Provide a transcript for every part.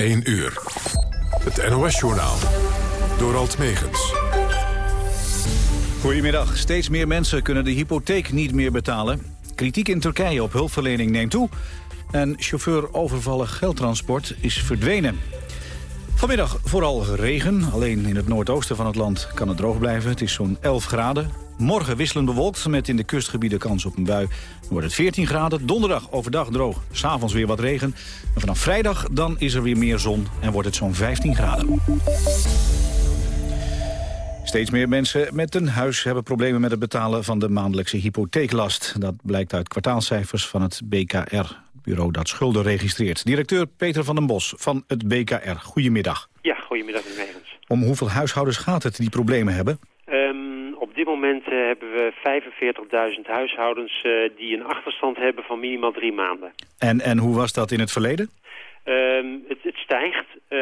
1 uur. Het NOS-journaal. Door Alt Megens. Goedemiddag. Steeds meer mensen kunnen de hypotheek niet meer betalen. Kritiek in Turkije op hulpverlening neemt toe. En chauffeur overvallen geldtransport is verdwenen. Vanmiddag vooral regen. Alleen in het noordoosten van het land kan het droog blijven. Het is zo'n 11 graden. Morgen wisselend bewolkt met in de kustgebieden kans op een bui. Dan wordt het 14 graden. Donderdag overdag droog. S'avonds weer wat regen. En vanaf vrijdag dan is er weer meer zon en wordt het zo'n 15 graden. Steeds meer mensen met een huis hebben problemen met het betalen van de maandelijkse hypotheeklast. Dat blijkt uit kwartaalcijfers van het BKR, bureau dat schulden registreert. Directeur Peter van den Bos van het BKR, goedemiddag. Ja, goedemiddag meneer Om hoeveel huishoudens gaat het die problemen hebben? Um, op dit moment uh, hebben we 45.000 huishoudens uh, die een achterstand hebben van minimaal drie maanden. En, en hoe was dat in het verleden? Um, het, het, stijgt. Uh,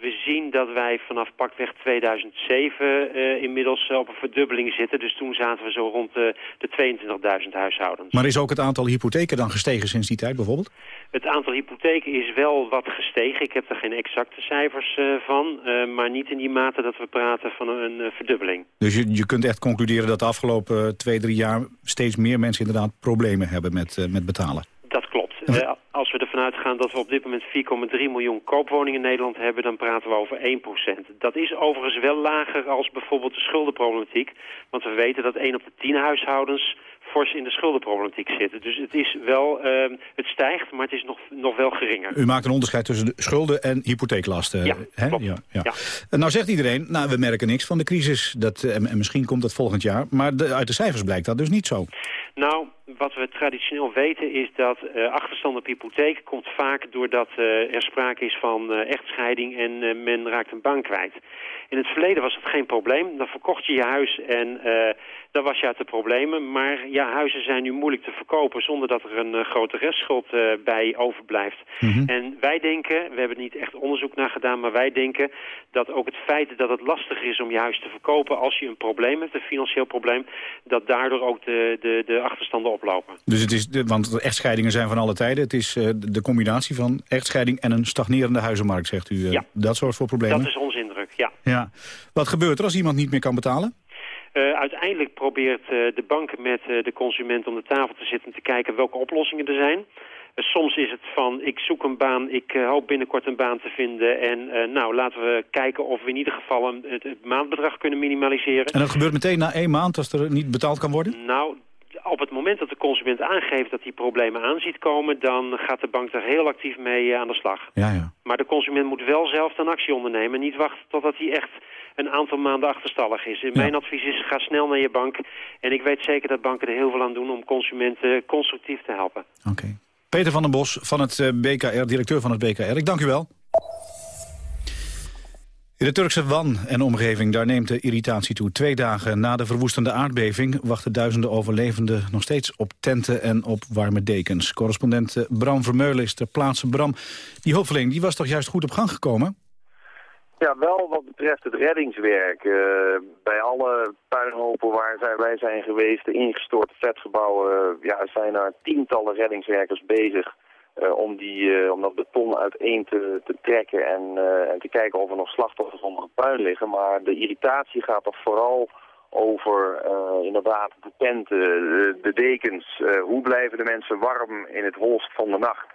we zien dat wij vanaf pakweg 2007 uh, inmiddels op een verdubbeling zitten. Dus toen zaten we zo rond de, de 22.000 huishoudens. Maar is ook het aantal hypotheken dan gestegen sinds die tijd bijvoorbeeld? Het aantal hypotheken is wel wat gestegen. Ik heb er geen exacte cijfers uh, van. maar niet in die mate dat we praten van een, een verdubbeling. Dus je, je kunt echt concluderen dat de afgelopen twee, drie jaar... steeds meer mensen inderdaad problemen hebben met, met betalen? Dat klopt. Als we ervan uitgaan dat we op dit moment 4,3 miljoen koopwoningen in Nederland hebben... dan praten we over 1% Dat is overigens wel lager als bijvoorbeeld de schuldenproblematiek. Want we weten dat 1 op de 10 huishoudens fors in de schuldenproblematiek zitten. Dus het is wel, uh, het stijgt, maar het is nog, nog wel geringer. U maakt een onderscheid tussen de schulden en hypotheeklasten. Ja, hè? klopt. Ja, ja. Nou zegt iedereen, nou we merken niks van de crisis. Dat, en, en misschien komt dat volgend jaar. Maar de, uit de cijfers blijkt dat dus niet zo. Nou, wat we traditioneel weten is dat uh, achterstand op hypotheek komt vaak doordat uh, er sprake is van uh, echtscheiding en men raakt een baan kwijt. In het verleden was dat geen probleem. Dan verkocht je je huis en dan was je uit de problemen. Maar ja, huizen zijn nu moeilijk te verkopen zonder dat er een grote restschuld bij overblijft. Mhm. Mm -hmm. En wij denken, we hebben niet echt onderzoek naar gedaan, maar wij denken dat ook het feit dat het lastig is om je huis te verkopen als je een probleem hebt, een financieel probleem, dat daardoor ook de, de, de achterstanden oplopen. Dus het is, de, want echtscheidingen zijn van alle tijden. Het is uh, de combinatie van echtscheiding en een stagnerende huizenmarkt, zegt u. Ja. Dat soort voor problemen? Dat is onze indruk, ja. ja. Wat gebeurt er als iemand niet meer kan betalen? Uh, uiteindelijk probeert uh, de bank met uh, de consument om de tafel te zitten... te kijken welke oplossingen er zijn. soms is het van, ik zoek een baan, ik hoop binnenkort een baan te vinden... en nou, laten we kijken of we in ieder geval een, het, het maandbedrag kunnen minimaliseren. En dat gebeurt meteen na één maand als er niet betaald kan worden? Nou, op het moment dat de consument aangeeft dat hij problemen aan ziet komen... dan gaat de bank daar heel actief mee aan de slag. Ja, ja. Maar de consument moet wel zelf dan actie ondernemen... niet wachten totdat hij echt een aantal maanden achterstallig is. Mijn advies is, ga snel naar je bank. En ik weet zeker dat banken er heel veel aan doen om consumenten constructief te helpen. Oké. Okay. Peter van den Bos van het BKR, directeur van het BKR. Ik dank u wel. In de Turkse Wan en omgeving, daar neemt de irritatie toe. Twee dagen na de verwoestende aardbeving wachten duizenden overlevenden nog steeds op tenten en op warme dekens. Correspondent Bram Vermeulen is ter plaatse. Bram, die hulpverlening die was toch juist goed op gang gekomen? Ja, wel wat betreft het reddingswerk. Uh, bij alle puinhopen waar zij, wij zijn geweest, de ingestorte flatgebouwen, uh, ja, zijn er tientallen reddingswerkers bezig. Uh, om, die, om dat beton uiteen te, te trekken en, en te kijken of er nog slachtoffers onder het puin liggen. Maar de irritatie gaat toch vooral over inderdaad de tenten, de dekens. hoe blijven de mensen warm in het holst van de nacht?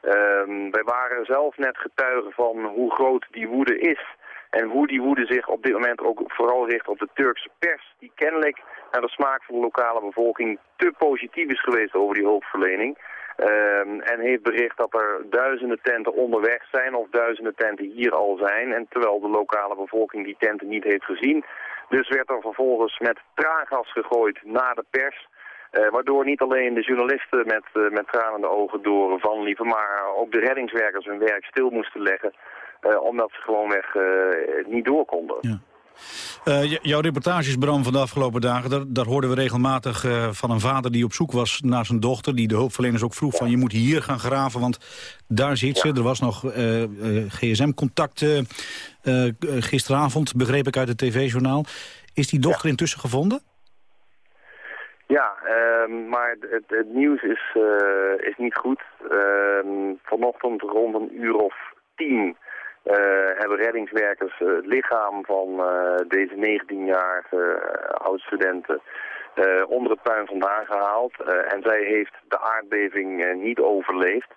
Ehm, wij waren zelf net getuigen van hoe groot die woede is. En hoe die woede zich op dit moment ook vooral richt op de Turkse pers. Die kennelijk naar de smaak van de lokale bevolking te positief is geweest over die hulpverlening. Um, en heeft bericht dat er duizenden tenten onderweg zijn of duizenden tenten hier al zijn. En terwijl de lokale bevolking die tenten niet heeft gezien. Dus werd er vervolgens met traangas gegooid naar de pers. Waardoor niet alleen de journalisten met, uh, met tranende ogen door van liepen, maar ook de reddingswerkers hun werk stil moesten leggen. Uh, omdat ze gewoonweg niet door konden. Ja. Uh, jouw reportages, Bram, van de afgelopen dagen... daar, daar hoorden we regelmatig uh, van een vader die op zoek was naar zijn dochter... die de hulpverleners ook vroeg ja. van je moet hier gaan graven... want daar zit ze. Ja. Er was nog uh, gsm-contact gisteravond, begreep ik uit het tv-journaal. Is die dochter ja. intussen gevonden? Ja, uh, maar het, het, nieuws is, is niet goed. Ehm, vanochtend rond een uur of tien hebben reddingswerkers het lichaam van deze 19-jarige oud-studenten onder het puin vandaan gehaald. en zij heeft de aardbeving niet overleefd.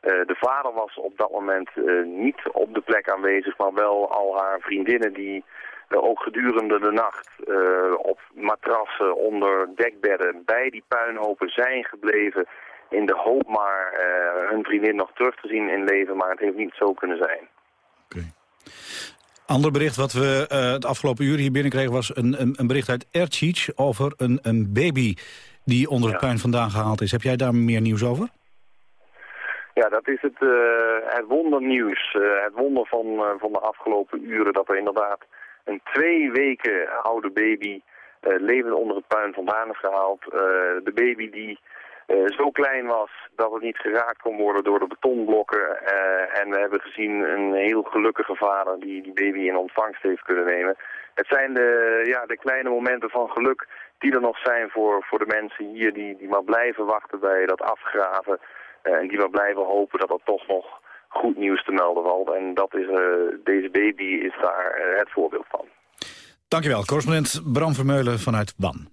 de vader was op dat moment niet op de plek aanwezig, maar wel al haar vriendinnen die ook gedurende de nacht op matrassen onder dekbedden bij die puinhopen zijn gebleven in de hoop maar uh, hun vriendin nog terug te zien in leven, maar het heeft niet zo kunnen zijn. Oké. Ander bericht wat we uh, het afgelopen uur hier binnenkregen was een, een, een bericht uit Ercic over een, een baby die onder het puin vandaan gehaald is. Heb jij daar meer nieuws over? Ja, dat is het, uh, het wondernieuws. het wonder van, van de afgelopen uren dat er inderdaad een twee weken oude baby levend onder het puin vandaan is gehaald. de baby die uh, zo klein was dat het niet geraakt kon worden door de betonblokken. En we hebben gezien een heel gelukkige vader die die baby in ontvangst heeft kunnen nemen. Het zijn de, ja, de kleine momenten van geluk die er nog zijn voor, voor de mensen hier die, die maar blijven wachten bij dat afgraven. En die maar blijven hopen dat er toch nog goed nieuws te melden valt. En dat is, deze baby is daar het voorbeeld van. Dankjewel, correspondent Bram Vermeulen vanuit Ban.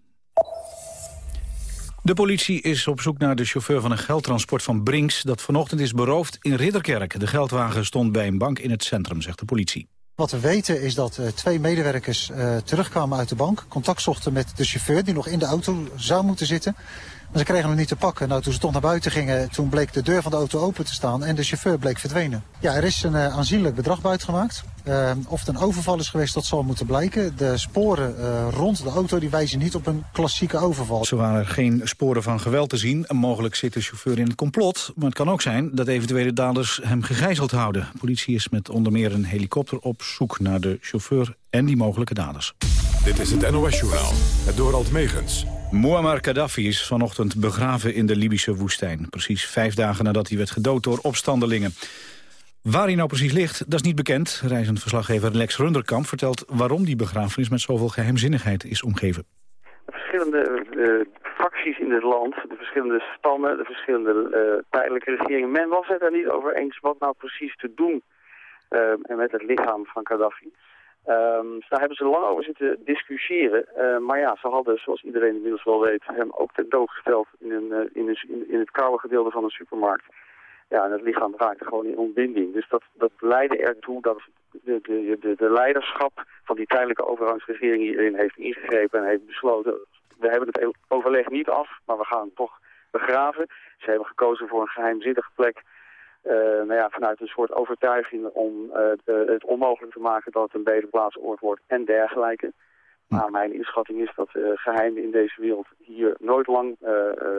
De politie is op zoek naar de chauffeur van een geldtransport van Brinks... dat vanochtend is beroofd in Ridderkerk. De geldwagen stond bij een bank in het centrum, zegt de politie. Wat we weten is dat uh, twee medewerkers uh, terugkwamen uit de bank... contact zochten met de chauffeur die nog in de auto zou moeten zitten... Maar ze kregen hem niet te pakken. Nou, toen ze toch naar buiten gingen, toen bleek de deur van de auto open te staan en de chauffeur bleek verdwenen. Ja, er is een uh, aanzienlijk bedrag buitgemaakt. Uh, of het een overval is geweest, dat zal moeten blijken. De sporen uh, rond de auto die wijzen niet op een klassieke overval. Zo waren er geen sporen van geweld te zien. Mogelijk zit de chauffeur in het complot. Maar het kan ook zijn dat eventuele daders hem gegijzeld houden. De politie is met onder meer een helikopter op zoek naar de chauffeur en die mogelijke daders. Dit is het NOS-journaal, het Dorald Megens. Muammar Gaddafi is vanochtend begraven in de Libische woestijn. Precies vijf dagen nadat hij werd gedood door opstandelingen. Waar hij nou precies ligt, dat is niet bekend. Reizend verslaggever Lex Runderkamp vertelt waarom die begrafenis met zoveel geheimzinnigheid is omgeven. De verschillende uh, facties in het land, de verschillende stammen, de verschillende uh, tijdelijke regeringen. Men was het er niet over eens wat nou precies te doen uh, met het lichaam van Gaddafi. Um, daar hebben ze lang over zitten discussiëren. Uh, maar ja, ze hadden, zoals iedereen inmiddels wel weet, hem ook ter dood gesteld in, een, uh, in, een, in, het koude gedeelte van een supermarkt. Ja, en het lichaam raakte gewoon in ontbinding. Dus dat, dat leidde ertoe dat de, de, de, de leiderschap van die tijdelijke overgangsregering hierin heeft ingegrepen en heeft besloten... we hebben het overleg niet af, maar we gaan toch begraven. Ze hebben gekozen voor een geheimzinnige plek nou ja, vanuit een soort overtuiging om de, het onmogelijk te maken dat het een bedeplaatsoord wordt en dergelijke. Maar mijn inschatting is dat uh, geheimen in deze wereld hier nooit lang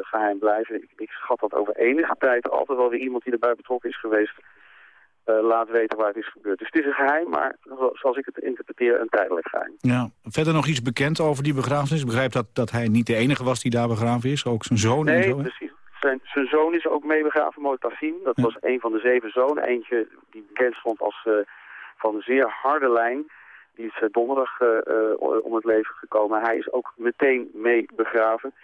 geheim blijven. Ik, ik, schat dat over enige tijd altijd wel weer iemand die erbij betrokken is geweest laat weten waar het is gebeurd. Dus het is een geheim, maar zoals ik het interpreteer, een tijdelijk geheim. Ja, verder nog iets bekend over die begrafenis? Ik begrijp dat, dat hij niet de enige was die daar begraven is, ook zijn zoon nee, en zo? Nee, precies. Zijn, zijn zoon is ook meebegraven, Motafim. Dat was een van de zeven zonen. Eentje die bekend stond als uh, van een zeer harde lijn. Die is uh, donderdag uh, om het leven gekomen. Hij is ook meteen mee begraven.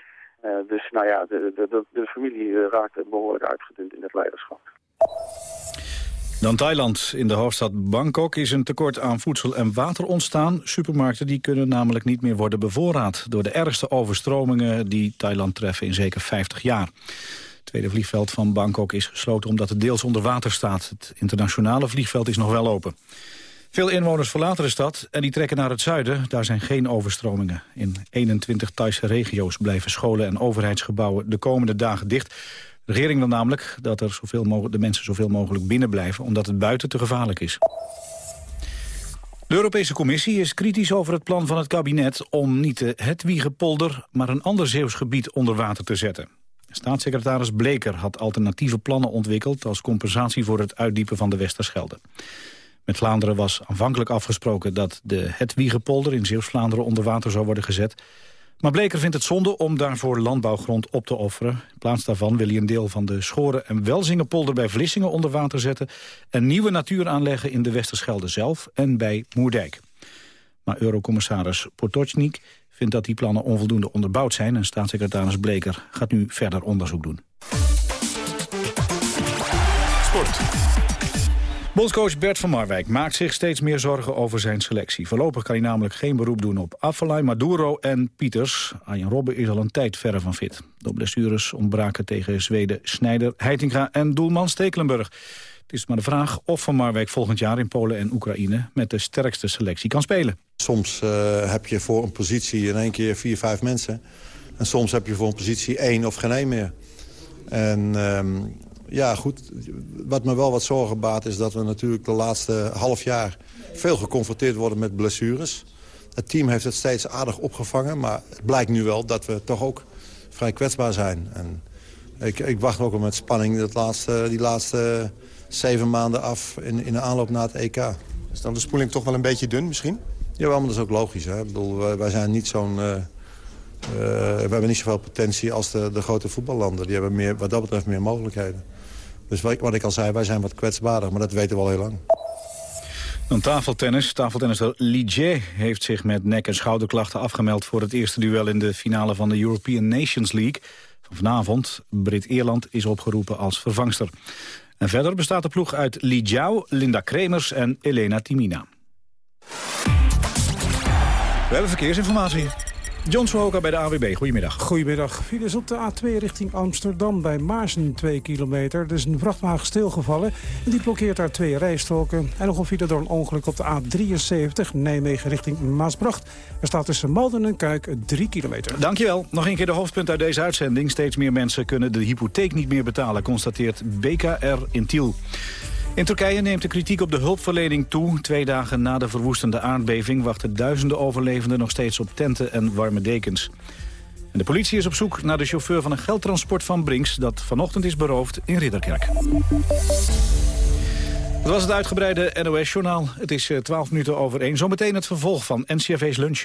dus nou ja, de, de, de, de familie raakte behoorlijk uitgedund in het leiderschap. Dan Thailand. In de hoofdstad Bangkok is een tekort aan voedsel en water ontstaan. Supermarkten die kunnen namelijk niet meer worden bevoorraad... door de ergste overstromingen die Thailand treffen in zeker 50 jaar. Het tweede vliegveld van Bangkok is gesloten omdat het deels onder water staat. Het internationale vliegveld is nog wel open. Veel inwoners verlaten de stad en die trekken naar het zuiden. Daar zijn geen overstromingen. In 21 Thaise regio's blijven scholen en overheidsgebouwen de komende dagen dicht... De regering wil namelijk dat er zoveel mogelijk, de mensen zoveel mogelijk binnen blijven... omdat het buiten te gevaarlijk is. De Europese Commissie is kritisch over het plan van het kabinet... om niet de Hetwiegepolder, maar een ander Zeeuws gebied onder water te zetten. Staatssecretaris Bleker had alternatieve plannen ontwikkeld... als compensatie voor het uitdiepen van de Westerschelde. Met Vlaanderen was aanvankelijk afgesproken dat de Hetwiegepolder... in Zeeuws-Vlaanderen onder water zou worden gezet... Maar Bleker vindt het zonde om daarvoor landbouwgrond op te offeren. In plaats daarvan wil hij een deel van de Schoren en Welzingenpolder bij Vlissingen onder water zetten... en nieuwe natuur aanleggen in de Westerschelde zelf en bij Moerdijk. Maar eurocommissaris Potocnik vindt dat die plannen onvoldoende onderbouwd zijn... en staatssecretaris Bleker gaat nu verder onderzoek doen. Bondscoach Bert van Marwijk maakt zich steeds meer zorgen over zijn selectie. Voorlopig kan hij namelijk geen beroep doen op Afellay, Maduro en Pieters. Arjen Robben is al een tijd verre van fit. Door blessures ontbraken tegen Zweden Snijder, Heitinga en doelman Stekelenburg. Het is maar de vraag of Van Marwijk volgend jaar in Polen en Oekraïne... met de sterkste selectie kan spelen. Soms uh, heb je voor een positie in één keer vier, vijf mensen. En soms heb je voor een positie één of geen één meer. En uh, ja, goed. Wat me wel wat zorgen baat is dat we natuurlijk de laatste half jaar... veel geconfronteerd worden met blessures. Het team heeft het steeds aardig opgevangen. Maar het blijkt nu wel dat we toch ook vrij kwetsbaar zijn. En ik, ik wacht ook al met spanning dat laatste, die laatste zeven maanden af in, in de aanloop naar het EK. Is dan de spoeling toch wel een beetje dun misschien? Ja, maar dat is ook logisch. Hè? Ik bedoel, wij, zijn niet zo'n... Uh, uh, we hebben niet zoveel potentie als de, de grote voetballanden. Die hebben meer, wat dat betreft meer mogelijkheden. Dus wat, wat ik al zei, wij zijn wat kwetsbaarder, maar dat weten we al heel lang. Dan tafeltennis. Tafeltennisser Ligier heeft zich met nek- en schouderklachten afgemeld... voor het eerste duel in de finale van de European Nations League. Van vanavond, Brit-Ierland is opgeroepen als vervangster. En verder bestaat de ploeg uit Li Jiao, Linda Kremers en Elena Timina. We hebben verkeersinformatie. John Swoka bij de AWB. Goedemiddag. Goedemiddag. Files op de A2 richting Amsterdam bij Maarsen 2 kilometer. Er is een vrachtwagen stilgevallen en die blokkeert daar twee rijstroken. En nog een file door een ongeluk op de A73 Nijmegen richting Maasbracht. Er staat tussen Malden en Kuik 3 kilometer. Dankjewel. Nog een keer de hoofdpunt uit deze uitzending. Steeds meer mensen kunnen de hypotheek niet meer betalen, constateert BKR in Tiel. In Turkije neemt de kritiek op de hulpverlening toe. Twee dagen na de verwoestende aardbeving wachten duizenden overlevenden nog steeds op tenten en warme dekens. En de politie is op zoek naar de chauffeur van een geldtransport van Brinks... dat vanochtend is beroofd in Ridderkerk. Dat was het uitgebreide NOS-journaal. Het is 12 eh, minuten over 1. Zometeen het vervolg van NCRV's lunch.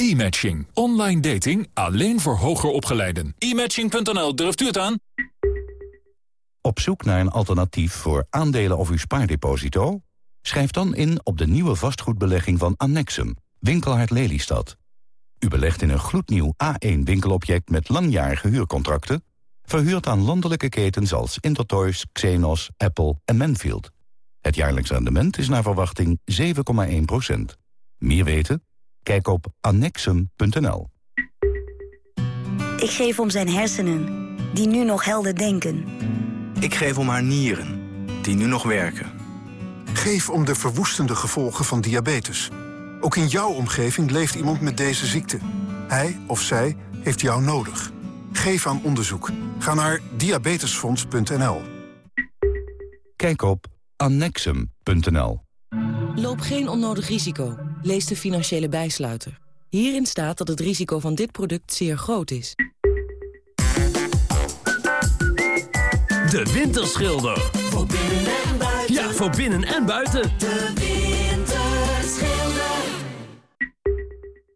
E-matching. Online dating alleen voor hoger opgeleiden. E-matching.nl, durft u het aan? Op zoek naar een alternatief voor aandelen of uw spaardeposito? Schrijf dan in op de nieuwe vastgoedbelegging van Annexum, Winkelhard Lelystad. U belegt in een gloednieuw A1-winkelobject met langjarige huurcontracten... verhuurd aan landelijke ketens als Intertoys, Xenos, Apple en Manfield. Het jaarlijks rendement is naar verwachting 7,1% Meer weten? Kijk op annexum.nl. Ik geef om zijn hersenen, die nu nog helder denken. Ik geef om haar nieren, die nu nog werken. Geef om de verwoestende gevolgen van diabetes. Ook in jouw omgeving leeft iemand met deze ziekte. Hij of zij heeft jou nodig. Geef aan onderzoek. Ga naar diabetesfonds.nl. Kijk op annexum.nl. Loop geen onnodig risico. Lees de financiële bijsluiter. Hierin staat dat het risico van dit product zeer groot is. De Winterschilder. Voor binnen en buiten. Ja, voor binnen en buiten. De Winterschilder.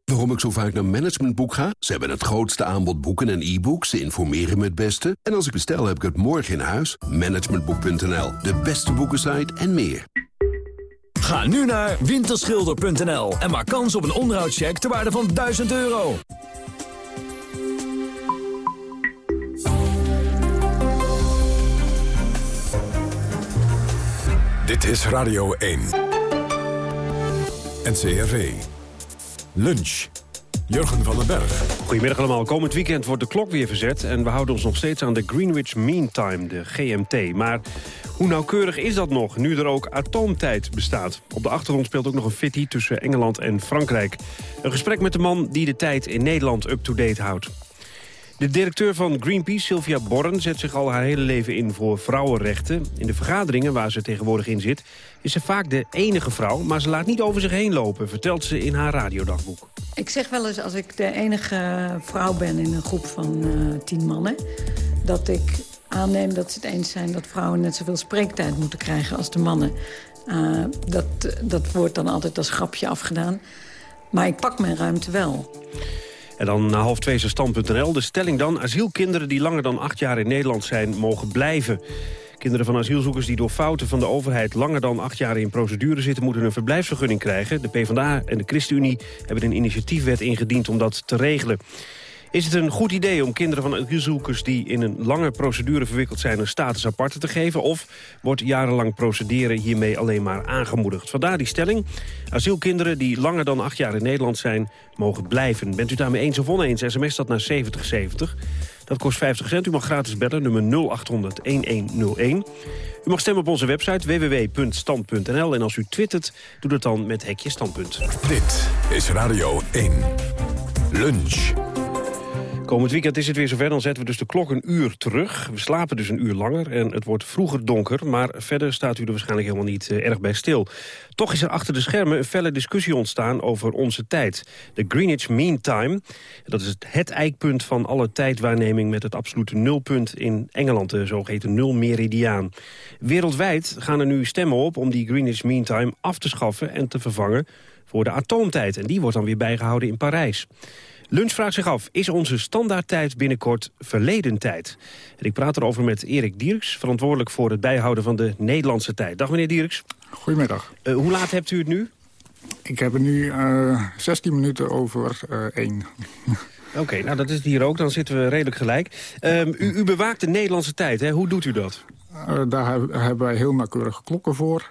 Waarom ik zo vaak naar Managementboek ga? Ze hebben het grootste aanbod boeken en e-books. Ze informeren me het beste. En als ik bestel, heb ik het morgen in huis. Managementboek.nl, de beste boekensite en meer. Ga nu naar winterschilder.nl en maak kans op een onderhoudscheck ter waarde van 1000 euro. Dit is Radio 1. NCRV. Lunch. Jurgen van den Berg. Goedemiddag allemaal. Komend weekend wordt de klok weer verzet... en we houden ons nog steeds aan de Greenwich Mean Time, de GMT. Maar hoe nauwkeurig is dat nog, nu er ook atoomtijd bestaat? Op de achtergrond speelt ook nog een fitty tussen Engeland en Frankrijk. Een gesprek met de man die de tijd in Nederland up-to-date houdt. De directeur van Greenpeace, Sylvia Borren, zet zich al haar hele leven in voor vrouwenrechten. In de vergaderingen waar ze tegenwoordig in zit, is ze vaak de enige vrouw... maar ze laat niet over zich heen lopen, vertelt ze in haar radiodagboek. Ik zeg wel eens, als ik de enige vrouw ben in een groep van uh, tien mannen... dat ik aanneem dat ze het eens zijn dat vrouwen net zoveel spreektijd moeten krijgen als de mannen. Uh, dat, dat wordt dan altijd als grapje afgedaan. Maar ik pak mijn ruimte wel. En dan na half twee stand.nl. De stelling dan, asielkinderen die langer dan acht jaar in Nederland zijn, mogen blijven. Kinderen van asielzoekers die door fouten van de overheid langer dan acht jaar in procedure zitten, moeten een verblijfsvergunning krijgen. De PvdA en de ChristenUnie hebben een initiatiefwet ingediend om dat te regelen. Is het een goed idee om kinderen van asielzoekers die in een lange procedure verwikkeld zijn een status aparte te geven? Of wordt jarenlang procederen hiermee alleen maar aangemoedigd? Vandaar die stelling. Asielkinderen die langer dan acht jaar in Nederland zijn, mogen blijven. Bent u daarmee eens of oneens? SMS dat naar 7070. Dat kost 50 cent. U mag gratis bellen, nummer 0800-1101. U mag stemmen op onze website www.stand.nl. En als u twittert, doe dat dan met hekje standpunt. Dit is Radio 1. Lunch. Komend weekend is het weer zover, dan zetten we dus de klok een uur terug. We slapen dus een uur langer en het wordt vroeger donker... maar verder staat u er waarschijnlijk helemaal niet uh, erg bij stil. Toch is er achter de schermen een felle discussie ontstaan over onze tijd. De Greenwich Mean Time, dat is het, het eikpunt van alle tijdwaarneming... met het absolute nulpunt in Engeland, de zogeheten nulmeridiaan. Wereldwijd gaan er nu stemmen op om die Greenwich Mean Time af te schaffen... en te vervangen voor de atoomtijd. En die wordt dan weer bijgehouden in Parijs. Lunch vraagt zich af, is onze standaardtijd binnenkort verleden tijd? En ik praat erover met Erik Dierks, verantwoordelijk voor het bijhouden van de Nederlandse tijd. Dag meneer Dierks. Goedemiddag. Uh, hoe laat hebt u het nu? Ik heb het nu uh, 16 minuten over uh, 1. Oké, okay, nou dat is het hier ook, dan zitten we redelijk gelijk. Um, u, u, bewaakt de Nederlandse tijd, hè? hoe doet u dat? Daar hebben wij heel nauwkeurige klokken voor.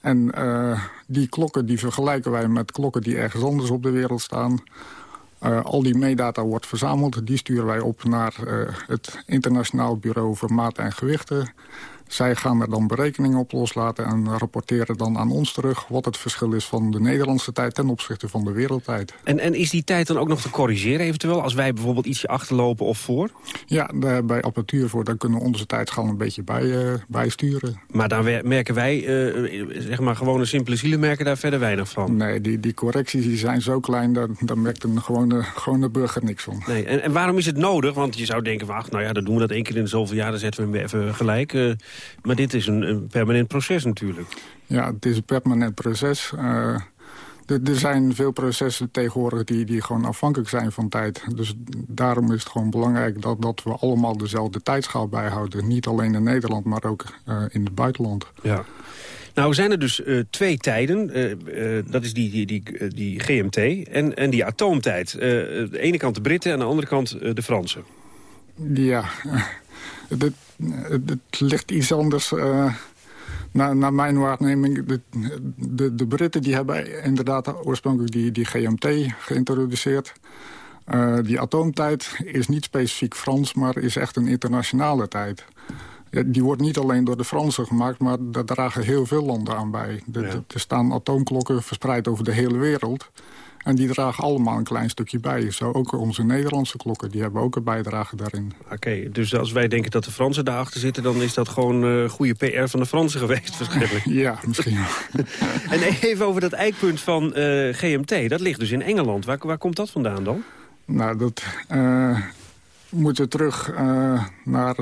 En die klokken die vergelijken wij met klokken die ergens anders op de wereld staan. Uh, al die meedata wordt verzameld. Die sturen wij op naar uh, het Internationaal Bureau voor Maten en Gewichten. Zij gaan er dan berekeningen op loslaten en rapporteren dan aan ons terug... wat het verschil is van de Nederlandse tijd ten opzichte van de wereldtijd. En, en is die tijd dan ook nog te corrigeren eventueel... als wij bijvoorbeeld ietsje achterlopen of voor? Ja, daar, bij apparatuur voor, daar kunnen we onze tijdschaal een beetje bij, uh, bijsturen. Maar daar merken wij, uh, zeg maar gewone simpele zielen, merken daar verder weinig van? Nee, die, die correcties die zijn zo klein, daar, daar merkt een gewone, gewone burger niks van. Nee, en, en waarom is het nodig? Want je zou denken, van, ach, nou ja, dan doen we dat één keer in zoveel jaar... dan zetten we hem even gelijk... Uh, maar dit is een, een, permanent proces natuurlijk. Ja, het is een permanent proces. Uh, er zijn veel processen tegenwoordig die, die gewoon afhankelijk zijn van tijd. Dus daarom is het gewoon belangrijk dat, dat we allemaal dezelfde tijdschaal bijhouden. Niet alleen in Nederland, maar ook uh, in het buitenland. Ja. Nou zijn er dus uh, twee tijden. Uh, uh, dat is die, die, die, die GMT en, en die atoomtijd. aan de ene kant de Britten en aan de andere kant de Fransen. Ja, het ligt iets anders... Naar, naar, mijn waarneming, de, de, de, Britten die hebben inderdaad oorspronkelijk die, die GMT geïntroduceerd. Uh, die atoomtijd is niet specifiek Frans, maar is echt een internationale tijd. Ja, die wordt niet alleen door de Fransen gemaakt, maar daar dragen heel veel landen aan bij. De, ja. Er staan atoomklokken verspreid over de hele wereld. En die dragen allemaal een klein stukje bij. Zo ook onze Nederlandse klokken, die hebben ook een bijdrage daarin. Oké, okay, dus als wij denken dat de Fransen daarachter zitten... dan is dat gewoon uh, goede PR van de Fransen geweest waarschijnlijk. ja, misschien wel. en even over dat eikpunt van uh, GMT, dat ligt dus in Engeland. Waar, waar komt dat vandaan dan? Nou, dat uh, moet we terug naar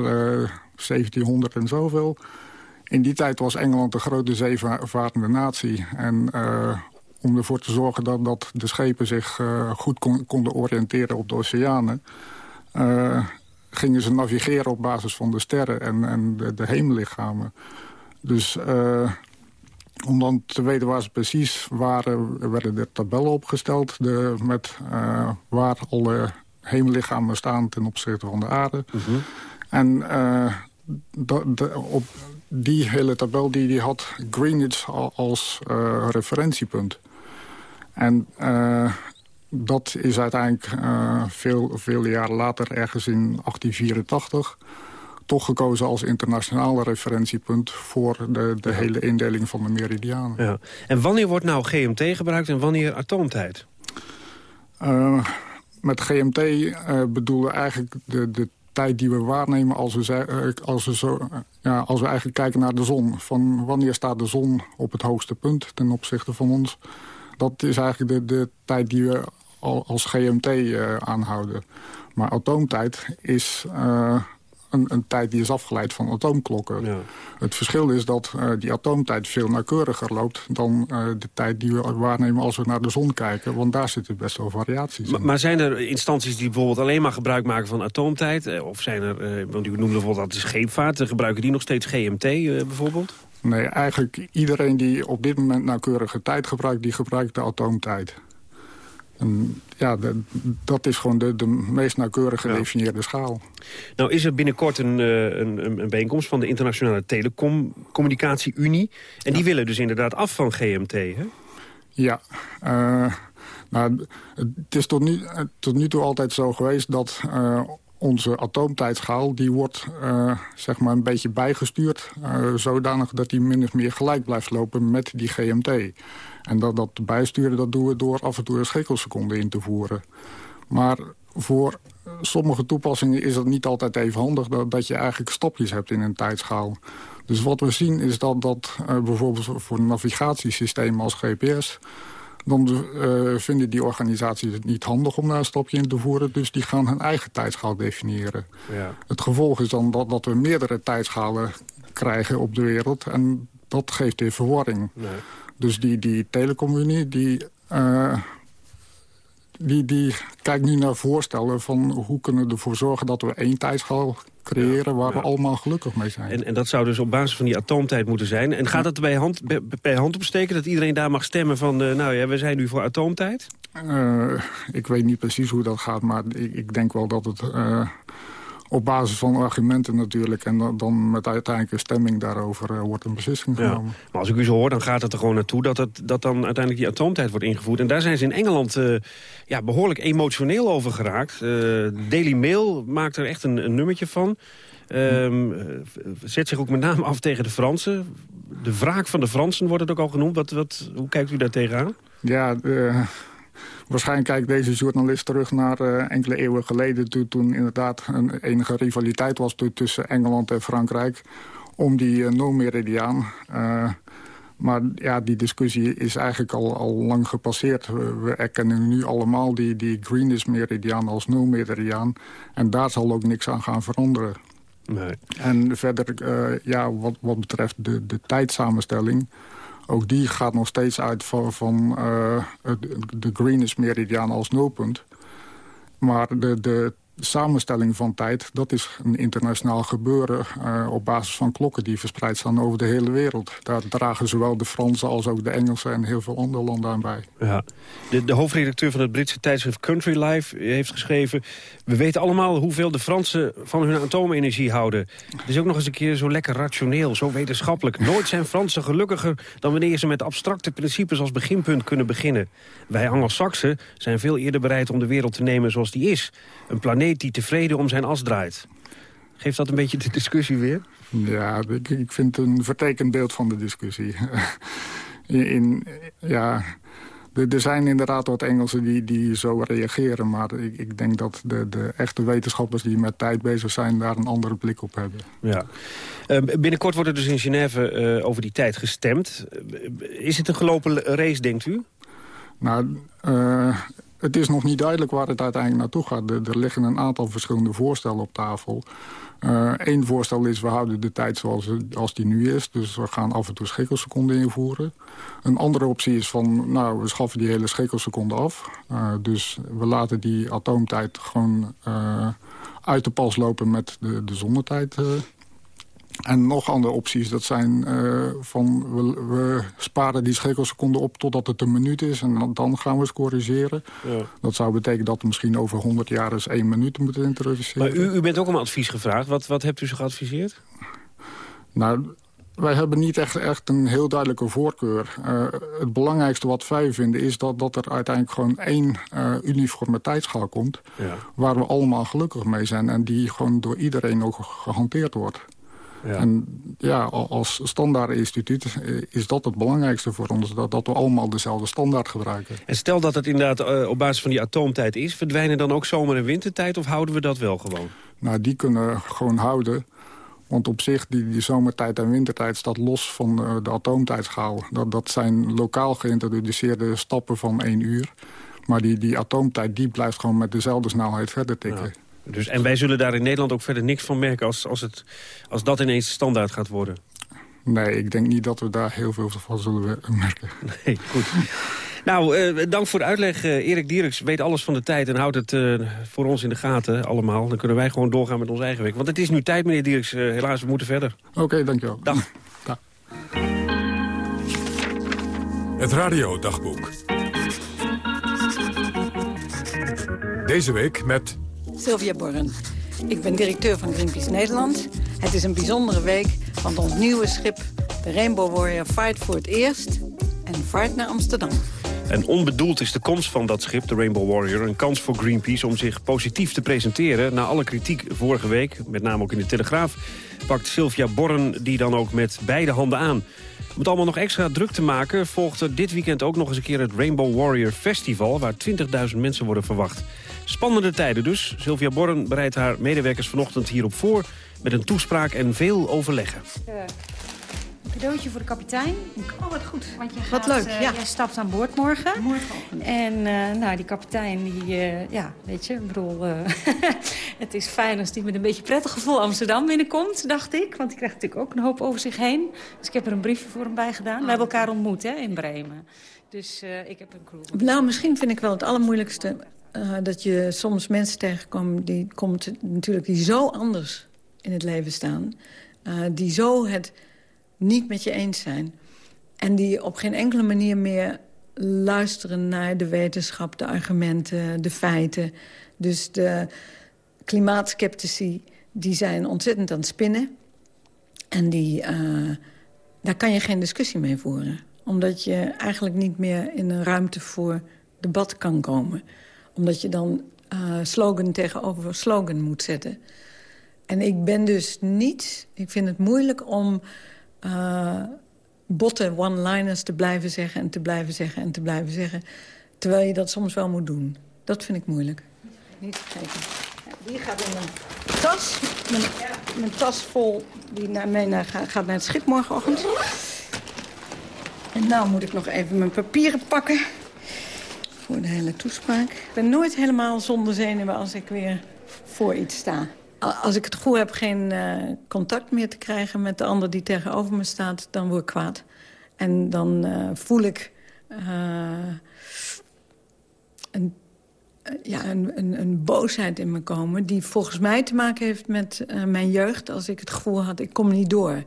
1700 en zoveel. In die tijd was Engeland de grote zeevarende natie. En om ervoor te zorgen dat, dat de schepen zich uh, goed kon, konden oriënteren op de oceanen... Uh, gingen ze navigeren op basis van de sterren en, en de, de hemellichamen. Dus uh, om dan te weten waar ze precies waren, werden er tabellen opgesteld... De, met waar alle hemellichamen staan ten opzichte van de aarde. -huh. En de, op die hele tabel die, die had Greenwich als referentiepunt. En uh, dat is uiteindelijk uh, veel, vele jaren later, ergens in 1884 toch gekozen als internationale referentiepunt... voor de, de hele indeling van de meridianen. Ja. En wanneer wordt nou GMT gebruikt en wanneer atoomtijd? Met GMT bedoelen we eigenlijk de, de die we waarnemen... als we, als, we zo, ja, als we eigenlijk kijken naar de zon. Van wanneer staat de zon op het hoogste punt ten opzichte van ons dat is eigenlijk de, de tijd die we al als GMT uh, aanhouden. Maar atoomtijd is een, een tijd die is afgeleid van atoomklokken. Ja. Het verschil is dat eh, die atoomtijd veel nauwkeuriger loopt... dan eh, de tijd die we waarnemen als we naar de zon kijken. Want daar zitten best wel variaties Maar, in. maar zijn er instanties die bijvoorbeeld alleen maar gebruik maken van atoomtijd? Eh, Of zijn er, want u noemde bijvoorbeeld dat de scheepvaart, gebruiken die nog steeds GMT bijvoorbeeld? Nee, eigenlijk iedereen die op dit moment nauwkeurige tijd gebruikt... die gebruikt de atoomtijd. En ja, de- dat is gewoon de, de meest nauwkeurig gedefinieerde schaal. Nou is er binnenkort een, eh, een, een een bijeenkomst van de Internationale Telecomcommunicatie-Unie. En die willen dus inderdaad af van GMT, hè? Ja, eh, nou, het is tot nu, eh, tot nu toe altijd zo geweest dat onze atoomtijdschaal... die wordt eh, zeg maar een beetje bijgestuurd... eh, zodanig dat die min of meer gelijk blijft lopen met die GMT. En dat, dat bijsturen dat doen we door af en toe een schekelseconde in te voeren. Maar voor sommige toepassingen is het niet altijd even handig... dat, dat je eigenlijk stapjes hebt in een tijdschaal. Dus wat we zien is dat, dat eh, bijvoorbeeld voor navigatiesystemen als GPS... dan eh, vinden die organisaties het niet handig om daar een stapje in te voeren. Dus die gaan hun eigen tijdschaal definiëren. Ja. Het gevolg is dan dat, dat we meerdere tijdschalen krijgen op de wereld. En dat geeft weer verwarring. Nee. Dus die, die telecomunie, die, eh, die, die kijkt nu naar voorstellen van hoe kunnen we ervoor zorgen dat we één tijdschaal creëren waar we allemaal gelukkig mee zijn. En, en dat zou dus op basis van die atoomtijd moeten zijn. En gaat het bij hand, bij, bij hand opsteken dat iedereen daar mag stemmen van... eh, nou ja, we zijn nu voor atoomtijd? Eh, ik weet niet precies hoe dat gaat, maar ik, ik denk wel dat het eh, op basis van argumenten natuurlijk... en dan, dan met uiteindelijk een stemming daarover eh, wordt een beslissing Ja. genomen. Maar als ik u zo hoor, dan gaat het er gewoon naartoe dat, het, dat dan uiteindelijk die atoomtijd wordt ingevoerd. En daar zijn ze in Engeland eh, ja, behoorlijk emotioneel over geraakt. Eh, Daily Mail maakt er echt een, een nummertje van. Ehm, eh, zet zich ook met name af tegen de Fransen. De wraak van de Fransen wordt het ook al genoemd. Wat, wat, hoe kijkt u daar tegenaan? Ja, waarschijnlijk kijkt deze journalist terug naar eh, enkele eeuwen geleden... Toen, toen inderdaad een enige rivaliteit was tu- tussen Engeland en Frankrijk... om die uh, no-meridiaan. Eh, maar ja, die discussie is eigenlijk al, al lang gepasseerd. We, we erkennen nu allemaal die, die Greenwich-meridiaan als no-meridiaan. En daar zal ook niks aan gaan veranderen. Nee. En verder, eh, ja, wat, wat betreft de, de tijdsamenstelling... ook die gaat nog steeds uit van, van het- de Greenwich meridiaan als nulpunt. Maar de, de samenstelling van tijd, dat is een internationaal gebeuren... eh, op basis van klokken die verspreid staan over de hele wereld. Daar dragen zowel de Fransen als ook de Engelsen en heel veel andere landen aan bij. Ja. De, de hoofdredacteur van het Britse tijdschrift Country Life heeft geschreven... we weten allemaal hoeveel de Fransen van hun atoomenergie houden. Het is ook nog eens een keer zo lekker rationeel, zo wetenschappelijk. Nooit zijn Fransen gelukkiger dan wanneer ze met abstracte principes als beginpunt kunnen beginnen. Wij Anglo-Saxen zijn veel eerder bereid om de wereld te nemen zoals die is. Een planeet die tevreden om zijn as draait. Geeft dat een beetje de discussie weer? Ja, ik, ik vind het een vertekend beeld van de discussie. in, in- ja, er, zijn inderdaad wat Engelsen die, die zo reageren... maar ik, ik denk dat de, de echte wetenschappers die met tijd bezig zijn... daar een andere blik op hebben. Ja. Eh, binnenkort wordt er dus in Genève eh, over die tijd gestemd. Is het een gelopen race, denkt u? Nou, eh, het is nog niet duidelijk waar het uiteindelijk naartoe gaat. Er, liggen een aantal verschillende voorstellen op tafel. Eén voorstel is, we houden de tijd zoals als die nu is. Dus we gaan af en toe schekelseconden invoeren. Een andere optie is van, nou, we schaffen die hele schekelseconde af. Eh, dus we laten die atoomtijd gewoon eh, uit de pas lopen met de, de zonnetijd... eh. En nog andere opties, dat zijn eh, van we, we sparen die schekelseconden op totdat het een minuut is. En dan, dan gaan we eens corrigeren. Ja. Dat zou betekenen dat we misschien over 100 jaar eens één minuut moeten introduceren. Maar u, u bent ook om advies gevraagd. Wat, wat hebt u ze geadviseerd? Nou, wij hebben niet echt, echt een heel duidelijke voorkeur. Eh, het belangrijkste wat wij vinden is dat, dat er uiteindelijk gewoon één eh, uniforme tijdschaal komt... Ja. waar we allemaal gelukkig mee zijn en die gewoon door iedereen ook gehanteerd wordt. Ja. En ja, al- als standaard instituut is dat het belangrijkste voor ons... dat, dat we allemaal dezelfde standaard gebruiken. En stel dat het inderdaad eh, op basis van die atoomtijd is... verdwijnen dan ook zomer- en wintertijd of houden we dat wel gewoon? Nou, die kunnen we gewoon houden. Want op zich, die, die zomertijd en wintertijd staat los van eh, de atoomtijdschaal. Dat, dat zijn lokaal geïntroduceerde stappen van één uur. Maar die, die atoomtijd die blijft gewoon met dezelfde snelheid verder tikken. Dus, en wij zullen daar in Nederland ook verder niks van merken... als, als, het, als dat ineens standaard gaat worden. Nee, ik denk niet dat we daar heel veel van zullen merken. Nee, goed. Nou, uh, dank voor de uitleg. Uh, Erik Dierks weet alles van de tijd en houdt het uh, voor ons in de gaten allemaal. Dan kunnen wij gewoon doorgaan met ons eigen week. Want het is nu tijd, meneer Dierks. helaas, we moeten verder. Oké, okay, dankjewel. Dag. Dag. Het Radio-dagboek. Deze week met... Sylvia Borren. Ik ben directeur van Greenpeace Nederland. Het is een bijzondere week, want ons nieuwe schip... de Rainbow Warrior vaart voor het eerst en vaart naar Amsterdam. En onbedoeld is de komst van dat schip, de Rainbow Warrior... een kans voor Greenpeace om zich positief te presenteren... na alle kritiek vorige week, met name ook in de Telegraaf... pakt Sylvia Borren die dan ook met beide handen aan. Om het allemaal nog extra druk te maken... volgt er dit weekend ook nog eens een keer het Rainbow Warrior Festival... waar 20.000 mensen worden verwacht. Spannende tijden dus. Sylvia Borren bereidt haar medewerkers vanochtend hierop voor... met een toespraak en veel overleggen. Cadeautje voor de kapitein. Oh, wat goed. Want je gaat, wat leuk, uh, ja. Jij stapt aan boord morgen. Morgen. En uh, nou, die kapitein, die, uh, ja, weet je, ik bedoel... het is fijn als die met een beetje prettig gevoel Amsterdam binnenkomt, dacht ik. Want die krijgt natuurlijk ook een hoop over zich heen. Dus ik heb er een briefje voor hem bij gedaan. We hebben elkaar ontmoet, hè, in Bremen. Dus ik heb een crew. Nou, misschien vind ik wel het allermoeilijkste... dat je soms mensen tegenkomt die, komt, natuurlijk, die zo anders in het leven staan. die zo het niet met je eens zijn. En die op geen enkele manier meer luisteren naar de wetenschap, de argumenten, de feiten. Dus de klimaatskeptici, die zijn ontzettend aan het spinnen. En die, uh, daar kan je geen discussie mee voeren. Omdat je eigenlijk niet meer in een ruimte voor debat kan komen. Omdat je dan uh, slogan tegenover slogan moet zetten. En ik ben dus niet... Ik vind het moeilijk om uh, botte one-liners te blijven zeggen... en te blijven zeggen en te blijven zeggen. Terwijl je dat soms wel moet doen. Dat vind ik moeilijk. Niet vergeten. Die gaat in mijn tas. Mijn, mijn tas vol. Die naar, mee naar, gaat naar het schip morgenochtend. En nou moet ik nog even mijn papieren pakken. Voor de hele toespraak. Ik ben nooit helemaal zonder zenuwen als ik weer voor iets sta. Als ik het gevoel heb geen uh, contact meer te krijgen met de ander die tegenover me staat, dan word ik kwaad. En dan uh, voel ik uh, een, ja, een, een, een, boosheid in me komen... die volgens mij te maken heeft met mijn jeugd. Als ik het gevoel had, ik kom niet door.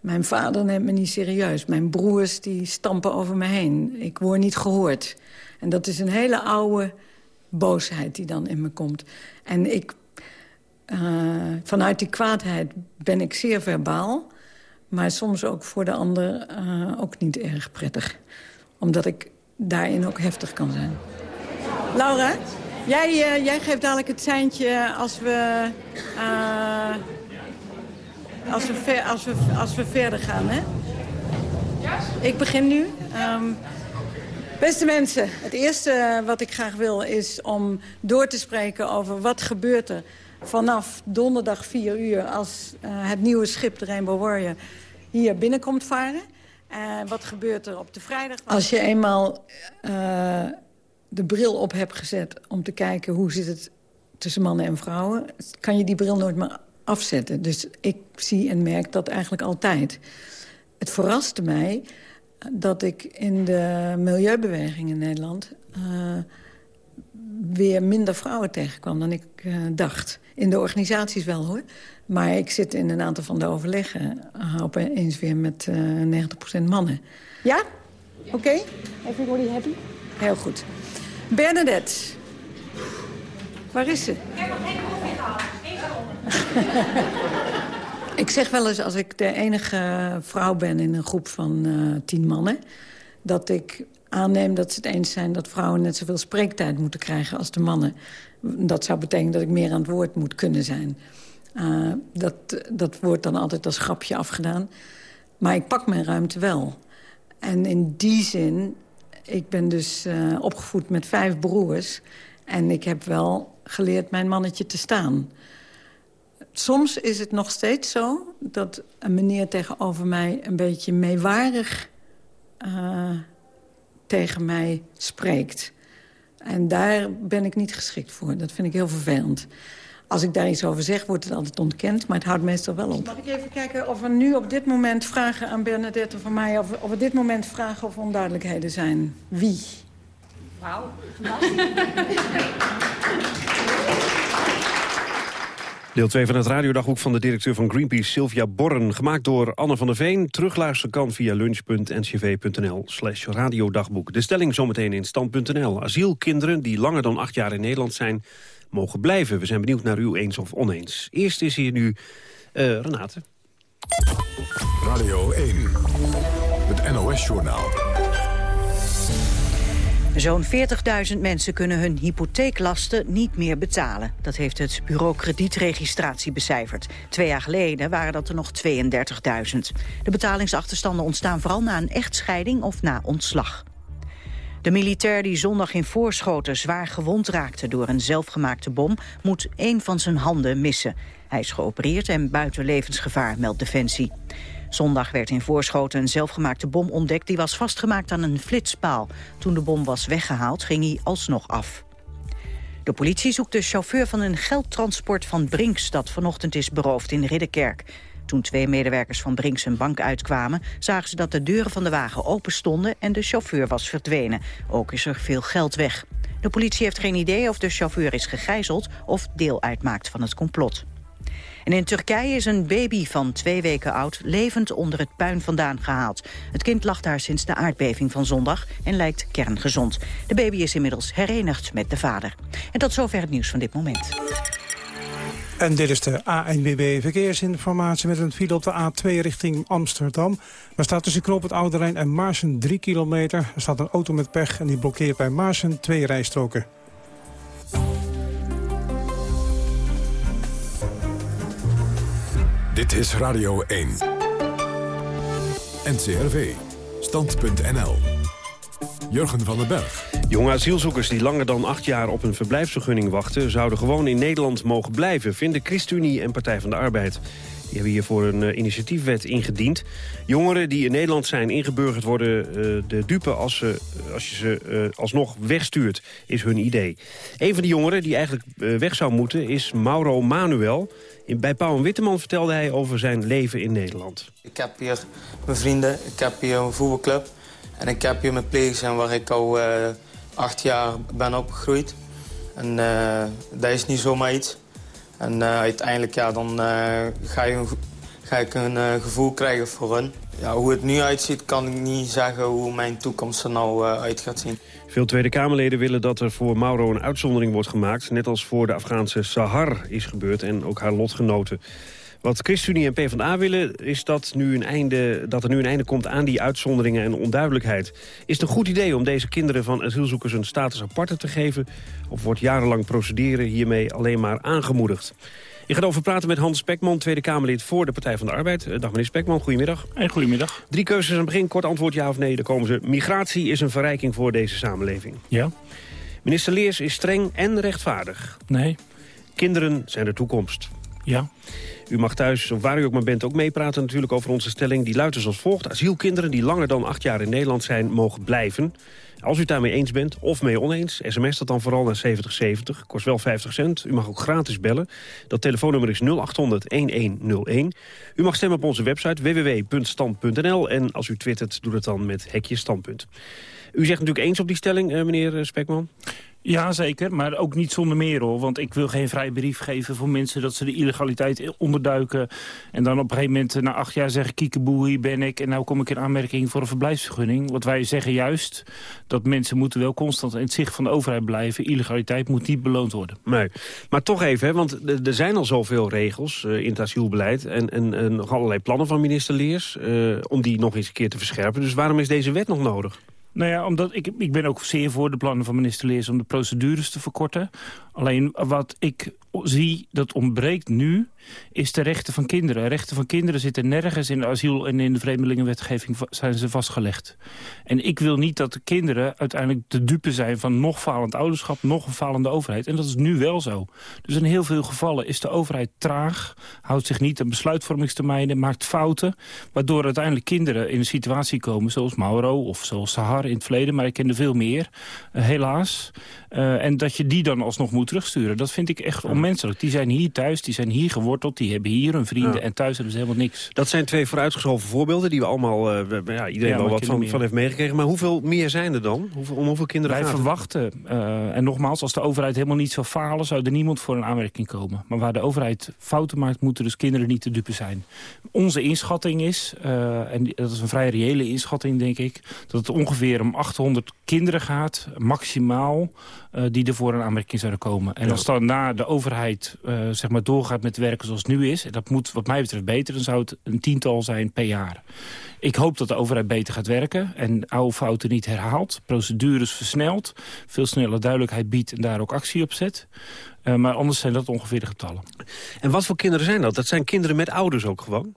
Mijn vader neemt me niet serieus. Mijn broers die stampen over me heen. Ik word niet gehoord. En dat is een hele oude boosheid die dan in me komt. En ik vanuit die kwaadheid ben ik zeer verbaal. Maar soms ook voor de ander uh, ook niet erg prettig. Omdat ik daarin ook heftig kan zijn. Laura, jij, uh, jij geeft dadelijk het seintje als we, als we, als we, als we verder gaan, hè? Ik begin nu. Um, Beste mensen, het eerste wat ik graag wil is om door te spreken over wat gebeurt er vanaf donderdag 4 uur... als uh, het nieuwe schip, de Rainbow Warrior, hier binnenkomt varen. Uh, wat gebeurt er op de vrijdag? Als je eenmaal uh, de bril op hebt gezet om te kijken... hoe zit het tussen mannen en vrouwen... kan je die bril nooit meer afzetten. Dus ik zie en merk dat eigenlijk altijd. Het verraste mij dat ik in de milieubeweging in Nederland... weer minder vrouwen tegenkwam dan ik dacht. In de organisaties wel, hoor. Maar ik zit in een aantal van de overleggen opeens weer met uh, 90% mannen. Ja? Oké? Okay. Everybody happy? Heel goed. Bernadette. Waar is ze? Ik heb nog geen koffie gehad. ik zeg wel eens, als ik de enige vrouw ben in een groep van uh, tien mannen... dat ik aanneem dat ze het eens zijn dat vrouwen net zoveel spreektijd moeten krijgen als de mannen. Dat zou betekenen dat ik meer aan het woord moet kunnen zijn. Uh, dat, dat wordt dan altijd als grapje afgedaan. Maar ik pak mijn ruimte wel. En in die zin, ik ben dus uh, opgevoed met vijf broers... en ik heb wel geleerd mijn mannetje te staan. Soms is het nog steeds zo dat een meneer tegenover mij... een beetje meewarig uh, tegen mij spreekt... En daar ben ik niet geschikt voor. Dat vind ik heel vervelend. Als ik daar iets over zeg, wordt het altijd ontkend, maar het houdt meestal wel op. Mag ik even kijken of we nu op dit moment vragen aan Bernadette van mij... of we op dit moment vragen of onduidelijkheden zijn? Wie? Wauw, Deel 2 van het radiodagboek van de directeur van Greenpeace, Sylvia Borren. Gemaakt door Anne van der Veen. Terugluisteren kan via lunch.ncv.nl slash radiodagboek. De stelling zometeen in stand.nl. Asielkinderen die langer dan acht jaar in Nederland zijn, mogen blijven. We zijn benieuwd naar u eens of oneens. Eerst is hier nu uh, Renate. Radio 1, het NOS-journaal. Zo'n 40.000 mensen kunnen hun hypotheeklasten niet meer betalen. Dat heeft het bureau kredietregistratie becijferd. Twee jaar geleden waren dat er nog 32.000. De betalingsachterstanden ontstaan vooral na een echtscheiding of na ontslag. De militair die zondag in Voorschoten zwaar gewond raakte door een zelfgemaakte bom, moet één van zijn handen missen. Hij is geopereerd en buiten levensgevaar, meldt Defensie. Zondag werd in Voorschoten een zelfgemaakte bom ontdekt... die was vastgemaakt aan een flitspaal. Toen de bom was weggehaald, ging hij alsnog af. De politie zoekt de chauffeur van een geldtransport van Brinks... dat vanochtend is beroofd in Ridderkerk. Toen twee medewerkers van Brinks een bank uitkwamen... zagen ze dat de deuren van de wagen open stonden en de chauffeur was verdwenen. Ook is er veel geld weg. De politie heeft geen idee of de chauffeur is gegijzeld... of deel uitmaakt van het complot. En in Turkije is een baby van twee weken oud levend onder het puin vandaan gehaald. Het kind lag daar sinds de aardbeving van zondag en lijkt kerngezond. De baby is inmiddels herenigd met de vader. En tot zover het nieuws van dit moment. En dit is de ANWB Verkeersinformatie met een file op de A2 richting Amsterdam. Er staat tussen Knoop het Oude Rijn en Maarsen 3 kilometer. Er staat een auto met pech en die blokkeert bij Maarsen twee rijstroken. Dit is Radio 1. NCRV. Stand.nl. Jurgen van den Berg. Jonge asielzoekers die langer dan acht jaar op een verblijfsvergunning wachten... zouden gewoon in Nederland mogen blijven, vinden ChristenUnie en Partij van de Arbeid. Die hebben hiervoor een uh, initiatiefwet ingediend. Jongeren die in Nederland zijn ingeburgerd worden uh, de dupe als, ze, als je ze alsnog wegstuurt, is hun idee. Een van die jongeren die eigenlijk weg zou moeten is Mauro Manuel. Bij Pauw en Witteman vertelde hij over zijn leven in Nederland. Ik heb hier mijn vrienden, ik heb hier een voetbalclub... en ik heb hier mijn pleeggezin waar ik al acht jaar ben opgegroeid. En dat is niet zomaar iets. En uh, uiteindelijk ja, dan, ga, ga ik een gevoel krijgen voor hun. Ja, hoe het nu uitziet kan ik niet zeggen hoe mijn toekomst er nou uit gaat zien. Veel Tweede Kamerleden willen dat er voor Mauro een uitzondering wordt gemaakt. Net als voor de Afghaanse Sahar is gebeurd en ook haar lotgenoten. Wat ChristenUnie en PvdA willen is dat, nu een einde, dat er nu een einde komt aan die uitzonderingen en onduidelijkheid. Is het een goed idee om deze kinderen van asielzoekers een status aparte te geven? Of wordt jarenlang procederen hiermee alleen maar aangemoedigd? Ik ga over praten met Hans Spekman, Tweede Kamerlid voor de Partij van de Arbeid. Dag meneer Spekman, goedemiddag. En goedemiddag. Drie keuzes aan het begin, kort antwoord ja of nee, dan komen ze. Migratie is een verrijking voor deze samenleving. Ja. Minister Leers is streng en rechtvaardig. Nee. Kinderen zijn de toekomst. Ja. U mag thuis, of waar u ook maar bent, ook meepraten natuurlijk over onze stelling. Die luidt als volgt. Asielkinderen die langer dan acht jaar in Nederland zijn, mogen blijven. Als u daarmee eens bent of mee oneens, sms dat dan vooral naar 7070. Kost wel 50 cent. U mag ook gratis bellen. Dat telefoonnummer is 0800-1101. U mag stemmen op onze website www.stand.nl. En als u twittert, doe dat dan met hekje standpunt. U zegt natuurlijk eens op die stelling, eh, meneer Spekman. Ja, zeker. Maar ook niet zonder meer, hoor. Want ik wil geen vrij brief geven voor mensen... dat ze de illegaliteit onderduiken... en dan op een gegeven moment na acht jaar zeggen... kiekeboe, hier ben ik en nou kom ik in aanmerking voor een verblijfsvergunning. Wat wij zeggen juist, dat mensen moeten wel constant... in het zicht van de overheid blijven. Illegaliteit moet niet beloond worden. Nee, maar toch even, hè, want er zijn al zoveel regels uh, in het asielbeleid... En, en, nog allerlei plannen van minister Leers... Uh, om die nog eens een keer te verscherpen. Dus waarom is deze wet nog nodig? Nou ja, omdat ik, ik ben ook zeer voor de plannen van minister Leers om de procedures te verkorten. Alleen wat ik zie dat ontbreekt nu, is de rechten van kinderen. Rechten van kinderen zitten nergens in de asiel- en in de vreemdelingenwetgeving zijn ze vastgelegd. En ik wil niet dat de kinderen uiteindelijk de dupe zijn van nog falend ouderschap, nog een falende overheid. En dat is nu wel zo. Dus in heel veel gevallen is de overheid traag, houdt zich niet aan besluitvormingstermijnen, maakt fouten, waardoor uiteindelijk kinderen in een situatie komen zoals Mauro of zoals Sahar in het verleden, maar ik ken er veel meer, uh, helaas. Uh, en dat je die dan alsnog moet moet terugsturen. Dat vind ik echt onmenselijk. Die zijn hier thuis, die zijn hier geworteld, die hebben hier hun vrienden... Ja. en thuis hebben ze helemaal niks. Dat zijn twee vooruitgeschoven voorbeelden die we allemaal, eh, ja, iedereen Ja, wel wat van, van heeft meegekregen. Maar hoeveel meer zijn er dan? Hoeveel, om hoeveel kinderen Wij gaat verwachten, eh, en nogmaals, als de overheid helemaal niet zou falen... zou er niemand voor een aanmerking komen. Maar waar de overheid fouten maakt, moeten dus kinderen niet te dupe zijn. Onze inschatting is, eh, en dat is een vrij reële inschatting, denk ik... dat het ongeveer om 800 kinderen gaat, maximaal... die er voor een aanmerking zouden komen. En Ja. als dan na de overheid eh, zeg maar doorgaat met werken zoals het nu is... en dat moet wat mij betreft beter, dan zou het een tiental zijn per jaar. Ik hoop dat de overheid beter gaat werken en oude fouten niet herhaalt. Procedures versnelt, veel sneller duidelijkheid biedt en daar ook actie op zet. Eh, maar anders zijn dat ongeveer de getallen. En wat voor kinderen zijn dat? Dat zijn kinderen met ouders ook gewoon?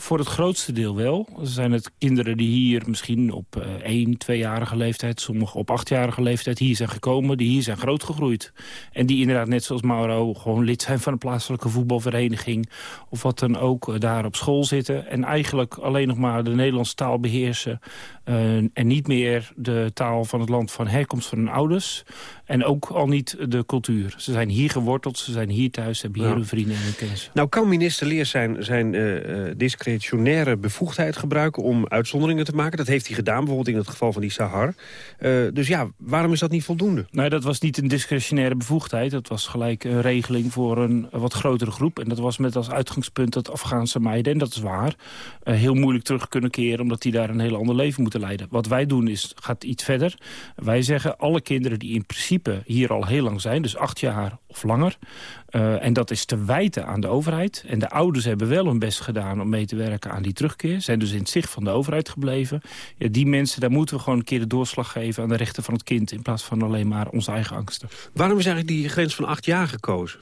Voor het grootste deel wel. Zijn het kinderen die hier misschien op eh 1, 2-jarige leeftijd... sommigen op 8-jarige leeftijd hier zijn gekomen... die hier zijn grootgegroeid. En die inderdaad, net zoals Mauro, gewoon lid zijn van een plaatselijke voetbalvereniging... of wat dan ook, eh, daar op school zitten... en eigenlijk alleen nog maar de Nederlandse taal beheersen... eh, en niet meer de taal van het land van herkomst van hun ouders... en ook al niet de cultuur. Ze zijn hier geworteld, ze zijn hier thuis, ze hebben hier Ja. hun vrienden en hun kennis. Nou kan minister Leers zijn, zijn eh, eh, discretionaire bevoegdheid gebruiken... om uitzonderingen te maken. Dat heeft hij gedaan, bijvoorbeeld in het geval van die Sahar. Eh, dus ja, waarom is dat niet voldoende? Nee, dat was niet een discretionaire bevoegdheid. Dat was gelijk een regeling voor een wat grotere groep. En dat was met als uitgangspunt dat Afghaanse meiden, en dat is waar... heel moeilijk terug kunnen keren... omdat die daar een heel ander leven moeten leiden. Wat wij doen is, gaat iets verder. Wij zeggen, alle kinderen die in principe hier al heel lang zijn... dus acht jaar of langer... eh, en dat is te wijten aan de overheid. En de ouders hebben wel hun best gedaan om mee te werken aan die terugkeer. Zijn dus in het zicht van de overheid gebleven. Ja, die mensen, daar moeten we gewoon een keer de doorslag geven... aan de rechten van het kind... in plaats van alleen maar onze eigen angsten. Waarom is eigenlijk die grens van acht jaar gekozen?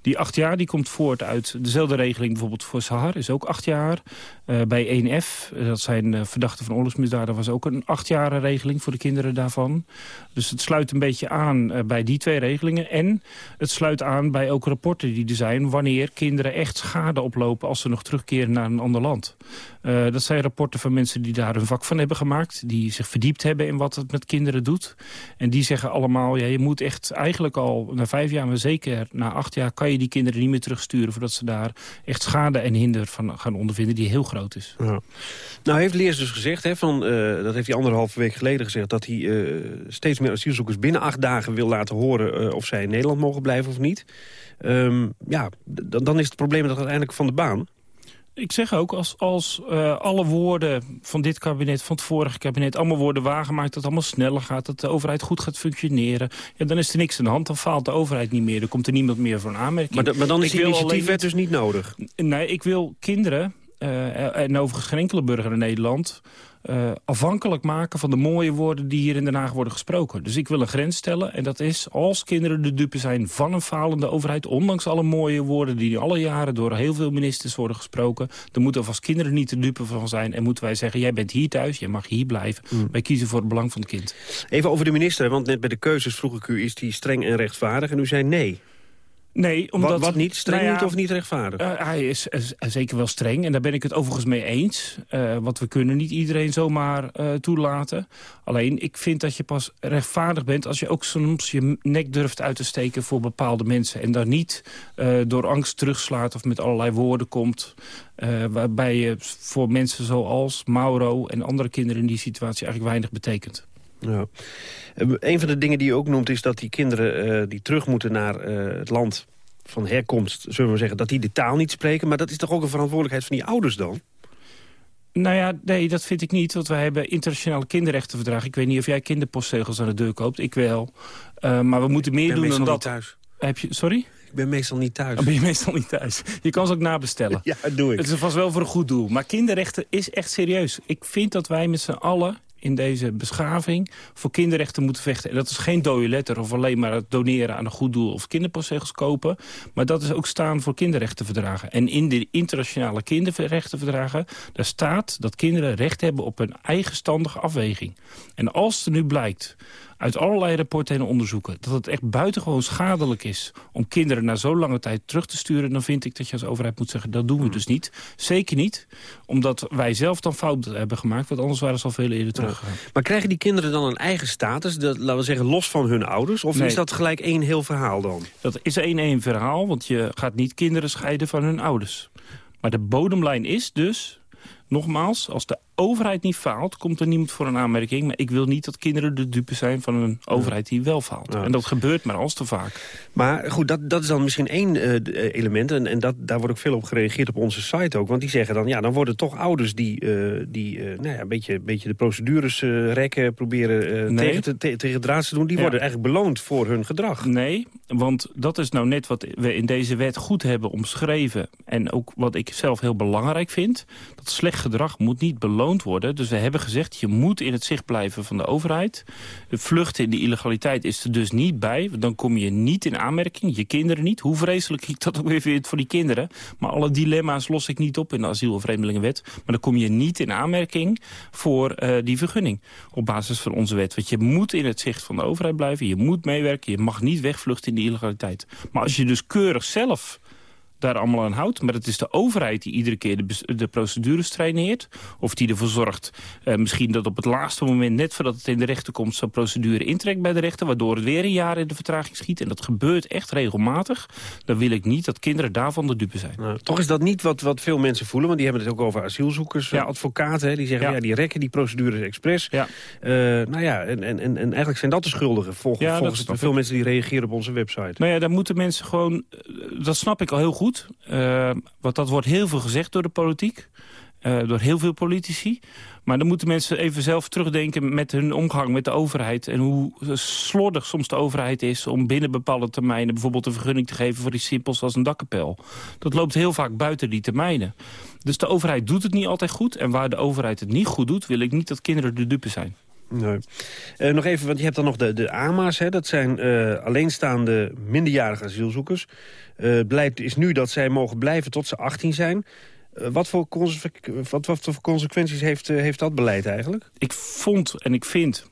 Die acht jaar die komt voort uit dezelfde regeling bijvoorbeeld voor Sahar. Is ook acht jaar. Eh, bij 1F, eh, dat zijn eh, verdachten van oorlogsmisdaden... was ook een acht jaren regeling voor de kinderen daarvan. Dus het sluit een beetje aan bij die twee regelingen. En het sluit aan bij ook rapporten die er zijn... wanneer kinderen echt schade oplopen als ze nog terugkeren naar een ander land. Dat zijn rapporten van mensen die daar een vak van hebben gemaakt. Die zich verdiept hebben in wat het met kinderen doet. En die zeggen allemaal, ja, je moet echt eigenlijk al na vijf jaar... maar zeker na acht jaar kan je die kinderen niet meer terugsturen... voordat ze daar echt schade en hinder van gaan ondervinden die heel groot is. Ja. Nou heeft Leers dus gezegd, hè, van, eh, dat heeft hij anderhalve week geleden gezegd... dat hij eh, steeds meer asielzoekers binnen acht dagen wil laten horen... eh, of zij in Nederland mogen blijven of niet. Ehm, ja, d- dan is het probleem dat uiteindelijk van de baan. Ik zeg ook, als, als eh, alle woorden van dit kabinet, van het vorige kabinet... allemaal worden waargemaakt, dat het allemaal sneller gaat... dat de overheid goed gaat functioneren... Ja, dan is er niks aan de hand, dan faalt de overheid niet meer. Er komt er niemand meer voor een aanmerking. Maar, dan is Ik die initiatiefwet alleen dus niet nodig. Nee, ik wil kinderen, eh, en overigens geen enkele burger in Nederland... eh, afhankelijk maken van de mooie woorden die hier in Den Haag worden gesproken. Dus ik wil een grens stellen en dat is als kinderen de dupe zijn van een falende overheid... ondanks alle mooie woorden die alle jaren door heel veel ministers worden gesproken... dan moeten we als kinderen niet de dupe van zijn en moeten wij zeggen... jij bent hier thuis, jij mag hier blijven. Wij kiezen voor het belang van het kind. Even over de minister, want net bij de keuzes vroeg ik u... is die streng en rechtvaardig en u zei nee. Nee, omdat... Wat, wat niet? Streng Nou ja, niet of niet rechtvaardig? Eh, hij is, is zeker wel streng en daar ben ik het overigens mee eens. Eh, want we kunnen niet iedereen zomaar eh, toelaten. Alleen, ik vind dat je pas rechtvaardig bent... als je ook soms je nek durft uit te steken voor bepaalde mensen. En daar niet door angst terugslaat of met allerlei woorden komt... waarbij je voor mensen zoals Mauro en andere kinderen in die situatie eigenlijk weinig betekent. Ja. Eh, Een van de dingen die u ook noemt is dat die kinderen eh, die terug moeten naar eh, het land van herkomst, zullen we zeggen, dat die de taal niet spreken. Maar dat is toch ook een verantwoordelijkheid van die ouders dan? Nou ja, nee, dat vind ik niet. Want wij hebben internationale kinderrechtenverdrag. Ik weet niet of jij kinderpostzegels aan de deur koopt. Ik wel. Maar we moeten meer doen dan meestal dat. niet thuis. Heb je, sorry? Ik ben meestal niet thuis. Dan ben je meestal niet thuis. Je kan ze ook nabestellen. Ja, doe ik. Het is vast wel voor een goed doel. Maar kinderrechten is echt serieus. Ik vind dat wij met z'n allen in deze beschaving voor kinderrechten moeten vechten. En dat is geen dode letter of alleen maar het doneren aan een goed doel... of kinderpostzegels kopen. Maar dat is ook staan voor kinderrechtenverdragen. En in de internationale kinderrechtenverdragen... daar staat dat kinderen recht hebben op een eigenstandige afweging. En als er nu blijkt uit allerlei rapporten en onderzoeken... dat het echt buitengewoon schadelijk is om kinderen na zo'n lange tijd terug te sturen... dan vind ik dat je als overheid moet zeggen, dat doen we dus niet. Zeker niet, omdat wij zelf dan fouten hebben gemaakt... want anders waren ze al veel eerder teruggegaan. Maar krijgen die kinderen dan een eigen status, dat, laten we zeggen, los van hun ouders? Of Nee. is dat gelijk één heel verhaal dan? Dat is één één verhaal, want je gaat niet kinderen scheiden van hun ouders. Maar de bodemlijn is dus, nogmaals, als de overheid niet faalt... komt er niemand voor een aanmerking. Maar ik wil niet dat kinderen de dupe zijn van een overheid die wel faalt. En dat gebeurt maar als te vaak. Maar goed, dat, dat is dan misschien één eh, eh, element. En, en dat, daar wordt ook veel op gereageerd op onze site ook. Want die zeggen dan, ja, dan worden toch ouders die, eh, die nou ja, een, beetje, een beetje de procedures rekken... proberen Nee. tegen, te, te- tegen draad te doen. Die Ja. worden eigenlijk beloond voor hun gedrag. Nee, want dat is nou net wat we in deze wet goed hebben omschreven. En ook wat ik zelf heel belangrijk vind. Dat slecht gedrag moet niet beloond worden. Dus we hebben gezegd, je moet in het zicht blijven van de overheid. Vluchten in de illegaliteit is er dus niet bij. Dan kom je niet in aanmerking, je kinderen niet. Hoe vreselijk ik dat ook weer vind voor die kinderen. Maar alle dilemma's los ik niet op in de asiel- en vreemdelingenwet. Maar dan kom je niet in aanmerking voor eh, die vergunning. Op basis van onze wet. Want je moet in het zicht van de overheid blijven. Je moet meewerken. Je mag niet wegvluchten in de illegaliteit. Maar als je dus keurig zelf daar allemaal aan houdt. Maar het is de overheid die iedere keer de, de procedures traineert. Of die ervoor zorgt, eh, misschien dat op het laatste moment... net voordat het in de rechter komt, zo'n procedure intrekt bij de rechter... waardoor het weer een jaar in de vertraging schiet. En dat gebeurt echt regelmatig. Dan wil ik niet dat kinderen daarvan de dupe zijn. Nou, toch is dat niet wat, wat veel mensen voelen. Want die hebben het ook over asielzoekers, eh, advocaten. Hè, die zeggen, ja. die rekken die procedures expres. Ja. Eh, nou ja, en, en, en, en eigenlijk zijn dat de schuldigen. Ja, volgens snap veel mensen die reageren op onze website. Nou ja, daar moeten mensen gewoon... eh, Dat snap ik al heel goed. Eh, want dat wordt heel veel gezegd door de politiek. eh, door heel veel politici. Maar dan moeten mensen even zelf terugdenken met hun omgang met de overheid. En hoe slordig soms de overheid is om binnen bepaalde termijnen... bijvoorbeeld een vergunning te geven voor iets simpels als een dakkapel. Dat loopt heel vaak buiten die termijnen. Dus de overheid doet het niet altijd goed. En waar de overheid het niet goed doet... wil ik niet dat kinderen de dupe zijn. Nee. Eh, nog even, want je hebt dan nog de, de AMA's. Hè, dat zijn eh, alleenstaande minderjarige asielzoekers. Eh, het is nu dat zij mogen blijven tot ze 18 zijn. Wat, voor wat, wat voor consequenties heeft, heeft dat beleid eigenlijk? Ik vond en ik vind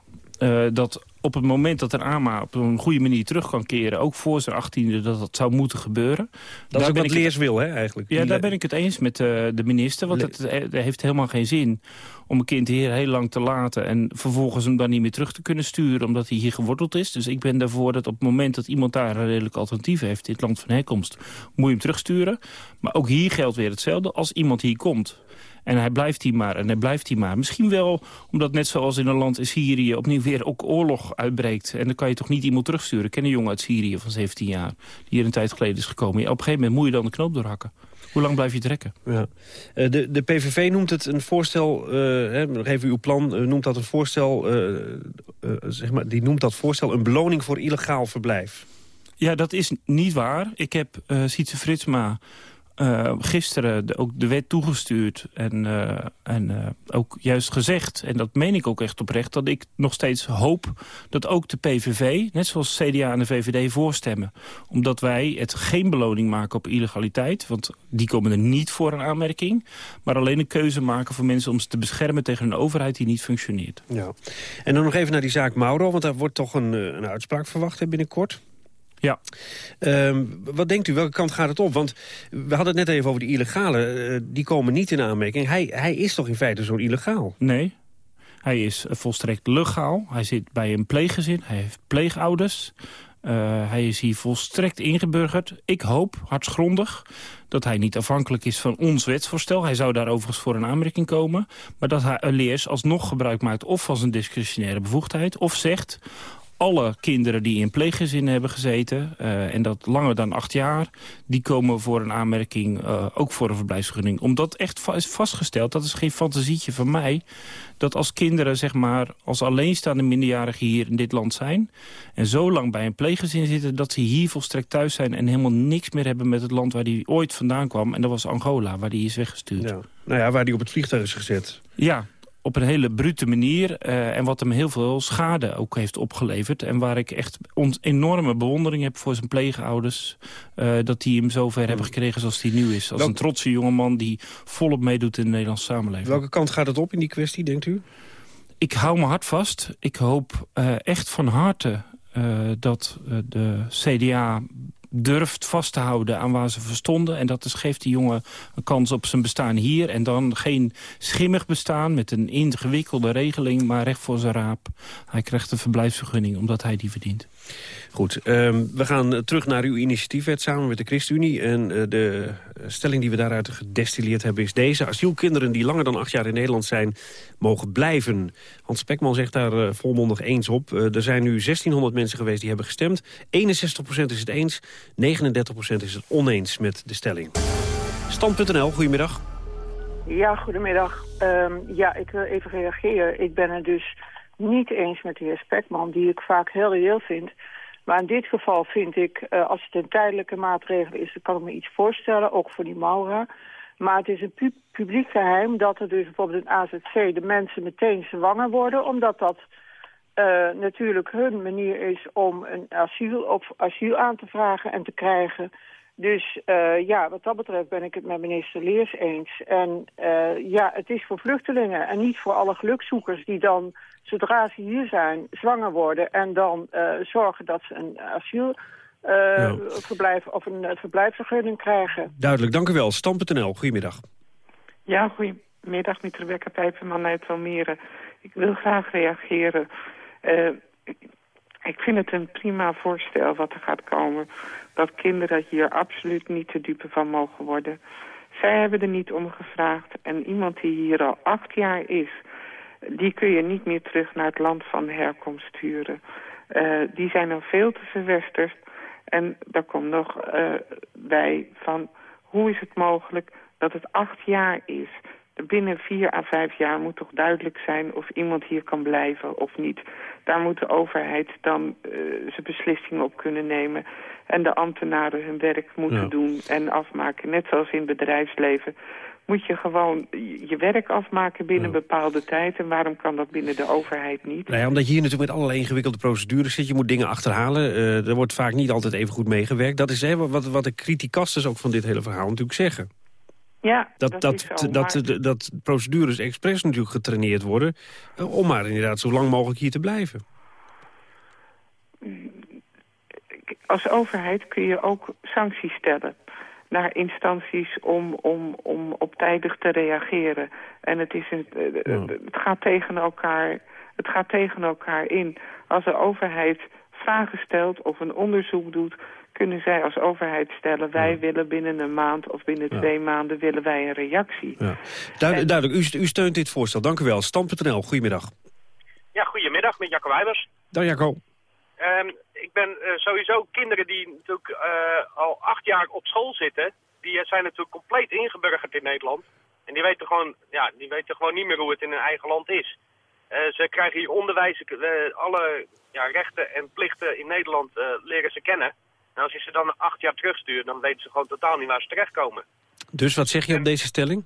dat op het moment dat een AMA op een goede manier terug kan keren... ook voor zijn achttiende, dat dat zou moeten gebeuren. Dat is ook wat Leers wil, hè, eigenlijk. Ja, daar ben ik het eens met eh, de minister. Want het, eh, het heeft helemaal geen zin om een kind hier heel lang te laten... en vervolgens hem dan niet meer terug te kunnen sturen... omdat hij hier geworteld is. Dus ik ben daarvoor dat op het moment dat iemand daar een redelijk alternatief heeft... in het land van herkomst, moet je hem terugsturen. Maar ook hier geldt weer hetzelfde. Als iemand hier komt... En hij blijft hier maar en hij blijft hier maar. Misschien wel omdat net zoals in een land in Syrië... opnieuw weer ook oorlog uitbreekt. En dan kan je toch niet iemand terugsturen. Ik ken een jongen uit Syrië van 17 jaar... die hier een tijd geleden is gekomen. Op een gegeven moment moet je dan de knoop doorhakken. Hoe lang blijf je trekken? Ja. Eh, de, de PVV noemt het een voorstel, eh, hè, nog even uw plan, eh, noemt dat een voorstel, zeg maar, die noemt dat voorstel een beloning voor illegaal verblijf. Ja, dat is niet waar. Ik heb Sietse Fritsma eh, gisteren ook de wet toegestuurd en, eh, en eh, ook juist gezegd... en dat meen ik ook echt oprecht... dat ik nog steeds hoop dat ook de PVV, net zoals CDA en de VVD, voorstemmen. Omdat wij het geen beloning maken op illegaliteit... want die komen er niet voor een aanmerking... maar alleen een keuze maken voor mensen om ze te beschermen... tegen een overheid die niet functioneert. Ja. En dan nog even naar die zaak Mauro, want daar wordt toch een, een uitspraak verwacht binnenkort. Ja. Ehm, wat denkt u, welke kant gaat het op? Want we hadden het net even over die illegale, eh, die komen niet in aanmerking. Hij, hij is toch in feite zo'n illegaal? Nee. Hij is eh, volstrekt legaal. Hij zit bij een pleeggezin. Hij heeft pleegouders. Eh, hij is hier volstrekt ingeburgerd. Ik hoop, hartsgrondig, dat hij niet afhankelijk is van ons wetsvoorstel. Hij zou daar overigens voor een aanmerking komen. Maar dat hij Leers alsnog gebruik maakt of van zijn discretionaire bevoegdheid... of zegt, alle kinderen die in pleeggezinnen hebben gezeten... eh, en dat langer dan acht jaar... die komen voor een aanmerking eh, ook voor een verblijfsvergunning. Omdat echt va- is vastgesteld, dat is geen fantasietje van mij... dat als kinderen zeg maar, als alleenstaande minderjarigen hier in dit land zijn... en zo lang bij een pleeggezin zitten... dat ze hier volstrekt thuis zijn en helemaal niks meer hebben... met het land waar die ooit vandaan kwam. En dat was Angola, waar die is weggestuurd. Ja. Nou ja, waar die op het vliegtuig is gezet. Ja, op een hele brute manier. eh, en wat hem heel veel schade ook heeft opgeleverd. En waar ik echt ont- enorme bewondering heb voor zijn pleegouders. eh, dat die hem zover hebben gekregen zoals hij nu is. Als Welk- een trotse jongeman die volop meedoet in de Nederlandse samenleving. Welke kant gaat het op in die kwestie, denkt u? ik hou mijn hart vast. Ik hoop uh, echt van harte dat de CDA durft vast te houden aan waar ze verstonden. En dat dus geeft die jongen een kans op zijn bestaan hier. En dan geen schimmig bestaan met een ingewikkelde regeling... maar recht voor zijn raap. Hij krijgt een verblijfsvergunning omdat hij die verdient. Goed, um, we gaan terug naar uw initiatiefwet samen met de ChristenUnie. En uh, de stelling die we daaruit gedestilleerd hebben is deze. Asielkinderen die langer dan acht jaar in Nederland zijn, mogen blijven. Hans Spekman zegt daar uh, volmondig eens op. Er zijn nu 1600 mensen geweest die hebben gestemd. 61% is het eens, 39% is het oneens met de stelling. Stand.nl, goedemiddag. Ja, goedemiddag. Um, ja, ik wil even reageren. Ik ben het dus niet eens met de heer Spekman, die ik vaak heel reëel vind. Maar in dit geval vind ik, uh, als het een tijdelijke maatregel is... dan kan ik me iets voorstellen, ook voor die Maura. Maar het is een pu publiek geheim dat er dus bijvoorbeeld in AZC... de mensen meteen zwanger worden, omdat dat uh, natuurlijk hun manier is... om een asiel, of asiel aan te vragen en te krijgen... Dus uh, ja, wat dat betreft ben ik het met minister Leers eens. En uh, ja, het is voor vluchtelingen en niet voor alle gelukzoekers die dan, zodra ze hier zijn, zwanger worden en dan uh, zorgen dat ze een asielverblijf ja. of een verblijfsvergunning krijgen. Duidelijk, dank u wel. Stam.nl, goedemiddag. Ja, goedemiddag, met Rebecca Pijperman uit Almere. Ik wil graag reageren. Ik vind het een prima voorstel wat er gaat komen dat kinderen hier absoluut niet te dupe van mogen worden. Zij hebben er niet om gevraagd. En iemand die hier al acht jaar is, die kun je niet meer terug naar het land van herkomst sturen. Uh, die zijn al veel te verwesterd. En daar komt nog uh, bij van, hoe is het mogelijk dat het acht jaar is? Binnen vier à vijf jaar moet toch duidelijk zijn of iemand hier kan blijven of niet. Daar moet de overheid dan uh, zijn beslissingen op kunnen nemen. En de ambtenaren hun werk moeten ja. doen en afmaken. Net zoals in het bedrijfsleven moet je gewoon je werk afmaken binnen een bepaalde tijd. En waarom kan dat binnen de overheid niet? Nou ja, omdat je hier natuurlijk met allerlei ingewikkelde procedures zit. Je moet dingen achterhalen. Uh, er wordt vaak niet altijd even goed meegewerkt. Dat is hè, wat, wat de criticasters ook van dit hele verhaal natuurlijk zeggen. Ja, dat, dat, dat, zo, dat, maar... dat, procedures expres natuurlijk getraineerd worden... Uh, om maar inderdaad zo lang mogelijk hier te blijven. Als overheid kun je ook sancties stellen naar instanties om, om, om op tijdig te reageren. En het, is een, ja. het, gaat tegen elkaar, het gaat tegen elkaar in. Als de overheid vragen stelt of een onderzoek doet kunnen zij als overheid stellen... wij ja. willen binnen een maand of binnen ja. twee maanden willen wij een reactie. Ja. Duid, en... Duidelijk, u, u, steunt dit voorstel. Dank u wel. Stam.nl, goedemiddag. Ja, goedemiddag, met Jacco Wijbers. Dag Jacco. Um, ik ben uh, sowieso kinderen die natuurlijk uh, al acht jaar op school zitten... die zijn natuurlijk compleet ingeburgerd in Nederland. En die weten gewoon, ja, die weten gewoon niet meer hoe het in hun eigen land is. Uh, ze krijgen hier onderwijs, alle ja, rechten en plichten in Nederland leren ze kennen... En als je ze dan acht jaar terugstuurt, dan weten ze gewoon totaal niet waar ze terechtkomen. Dus wat zeg je op deze stelling?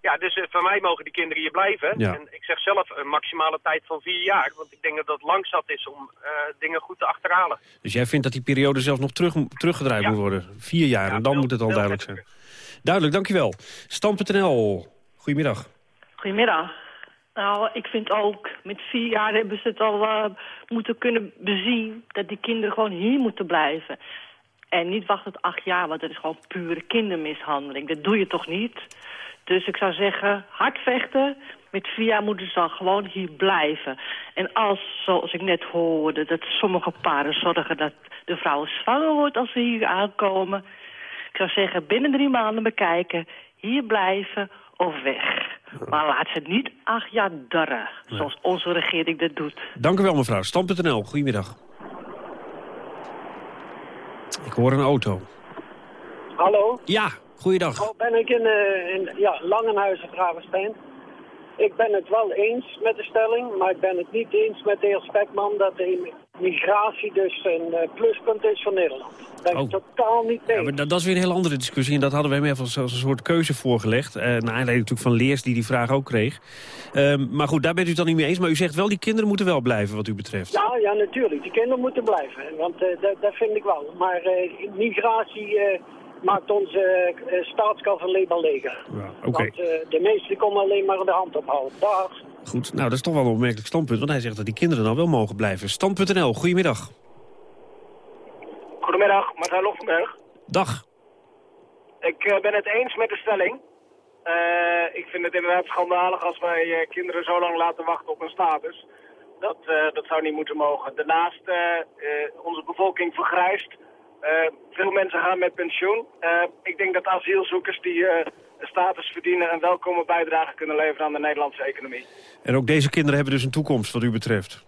Ja, dus uh, voor mij mogen die kinderen hier blijven. Ja. En ik zeg zelf een maximale tijd van vier jaar. Want ik denk dat dat lang zat is om uh, dingen goed te achterhalen. Dus jij vindt dat die periode zelfs nog terug, teruggedraaid ja. moet worden? Vier jaar, ja, en dan veel, moet het al duidelijk zijn. Duidelijk, dankjewel. Stam.nl, goedemiddag. Goedemiddag. Nou, ik vind ook, met vier jaar hebben ze het al uh, moeten kunnen bezien... dat die kinderen gewoon hier moeten blijven. En niet wachten tot acht jaar, want dat is gewoon pure kindermishandeling. Dat doe je toch niet? Dus ik zou zeggen, hard vechten. Met vier jaar moeten ze dan gewoon hier blijven. En als, zoals ik net hoorde, dat sommige paren zorgen dat de vrouw zwanger wordt als ze hier aankomen. Ik zou zeggen, binnen drie maanden bekijken, hier blijven of weg. Maar laat ze niet acht jaar darren, zoals onze regering dat doet. Dank u wel, mevrouw. Stam.nl, goedemiddag. Ik hoor een auto. Hallo? Ja, goeiedag. Oh, ben ik in, uh, in ja, Langenhuizen, Gravenstein. Ik ben het wel eens met de stelling, maar ik ben het niet eens met de heer Spekman dat de migratie dus een uh, pluspunt is voor Nederland. Dat ben ik oh. totaal niet tegen. Ja, dat, dat, is weer een hele andere discussie en dat hadden wij hem even als, als een soort keuze voorgelegd. Uh, naar aanleiding natuurlijk van Leers die die vraag ook kreeg. Uh, maar goed, daar bent u het dan niet mee eens. Maar u zegt wel, die kinderen moeten wel blijven wat u betreft. Ja, ja natuurlijk. Die kinderen moeten blijven. Want uh, dat, dat vind ik wel. Maar migratie maakt onze uh, staatskas alleen maar leger. Ja, okay. Want uh, de meesten komen alleen maar de hand ophouden. Dag. Goed, nou dat is toch wel een opmerkelijk standpunt, want hij zegt dat die kinderen dan wel mogen blijven. Stand.nl, goedemiddag. Goedemiddag, Martijn Loftenberg. Dag. Ik eh, ben het eens met de stelling. Eh, ik vind het inderdaad schandalig als wij eh, kinderen zo lang laten wachten op een status. Dat, dat zou niet moeten mogen. Daarnaast, onze bevolking vergrijst. Veel mensen gaan met pensioen. Ik denk dat asielzoekers die status verdienen... een welkome bijdrage kunnen leveren aan de Nederlandse economie. En ook deze kinderen hebben dus een toekomst wat u betreft.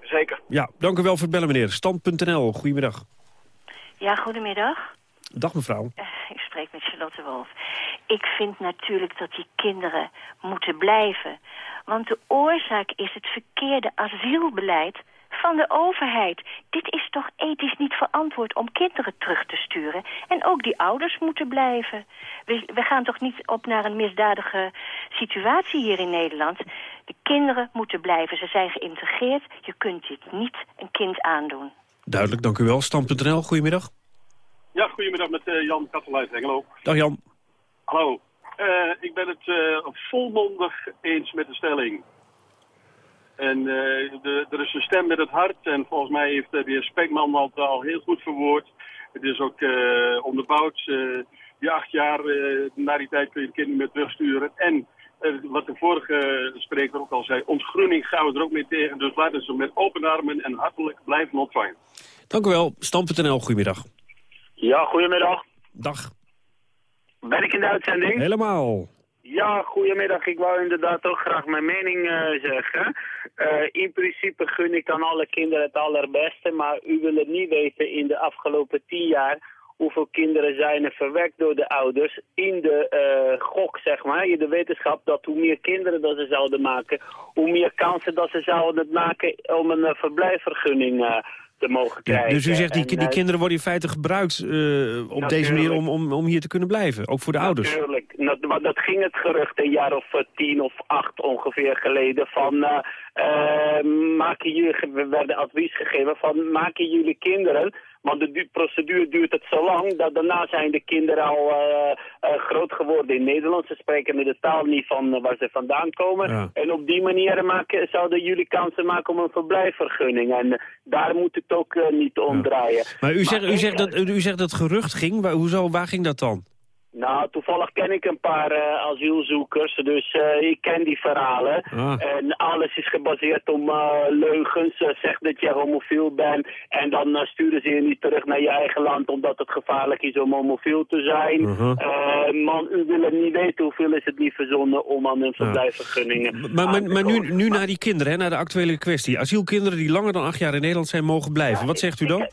Zeker. Ja, dank u wel voor het bellen meneer. Stand.nl, goedemiddag. Ja, goedemiddag. Dag mevrouw. Eh, Ik spreek met Charlotte Wolf. Ik vind natuurlijk dat die kinderen moeten blijven. Want de oorzaak is het verkeerde asielbeleid van de overheid. Dit is toch ethisch niet verantwoord om kinderen terug te sturen. En ook die ouders moeten blijven. We, we gaan toch niet op naar een misdadige situatie hier in Nederland. De kinderen moeten blijven. Ze zijn geïntegreerd. Je kunt dit niet een kind aandoen. Duidelijk, dank u wel. Stand.nl, goedemiddag. Ja, goedemiddag met eh, Jan Katteluit Hengelo. Dag Jan. Hallo. Eh, ik ben het eh, volmondig eens met de stelling. En eh, de, er is een stem met het hart en volgens mij heeft de heer Spekman dat al heel goed verwoord. Het is ook eh, onderbouwd. eh, die acht jaar, eh, na die tijd kun je de kinderen meer terugsturen. En eh, wat de vorige spreker ook al zei, ontgroening gaan we er ook mee tegen. Dus laten ze met open armen en hartelijk blijven ontvangen. Dank u wel. Stand.nl, goedemiddag. Ja, goedemiddag. Dag. Ben ik in de uitzending? Helemaal. Ja, goedemiddag. Ik wou inderdaad ook graag mijn mening eh, zeggen. Eh, in principe gun ik aan alle kinderen het allerbeste, maar u wil het niet weten in de afgelopen tien jaar hoeveel kinderen zijn er verwekt door de ouders in de eh, gok, zeg maar, in de wetenschap, dat hoe meer kinderen dat ze zouden maken, hoe meer kansen dat ze zouden maken om een verblijfvergunning te mogen Ja, krijgen. dus u zegt, die, En, die eh, kinderen worden in feite gebruikt eh, op deze manier om, om, om hier te kunnen blijven. Ook voor de ouders. Natuurlijk. Dat, maar dat ging het gerucht een jaar of eh, tien of acht ongeveer geleden van... eh, eh, maken jullie, we werden advies gegeven van maken jullie kinderen... Want de du- procedure duurt het zo lang dat daarna zijn de kinderen al eh, eh, groot geworden in Nederland. Ze spreken de taal niet van eh, waar ze vandaan komen. Ja. En op die manier maken, zouden jullie kansen maken om een verblijfvergunning. En daar moet het ook niet om draaien. Maar u zegt, u zegt, dat, u zegt dat gerucht ging. Waar, hoezo, waar ging dat dan? Nou, toevallig ken ik een paar eh, asielzoekers, dus eh, ik ken die verhalen. Ah. En alles is gebaseerd om eh, leugens. Zeg dat je homofiel bent en dan sturen ze je niet terug naar je eigen land omdat het gevaarlijk is om homofiel te zijn. Eh, man, u wil het niet weten hoeveel is het niet verzonnen om aan een verblijfsvergunningen Maar, maar, maar nu, nu naar die kinderen, hè, naar de actuele kwestie. Asielkinderen die langer dan acht jaar in Nederland zijn mogen blijven. Wat zegt u dan? Ik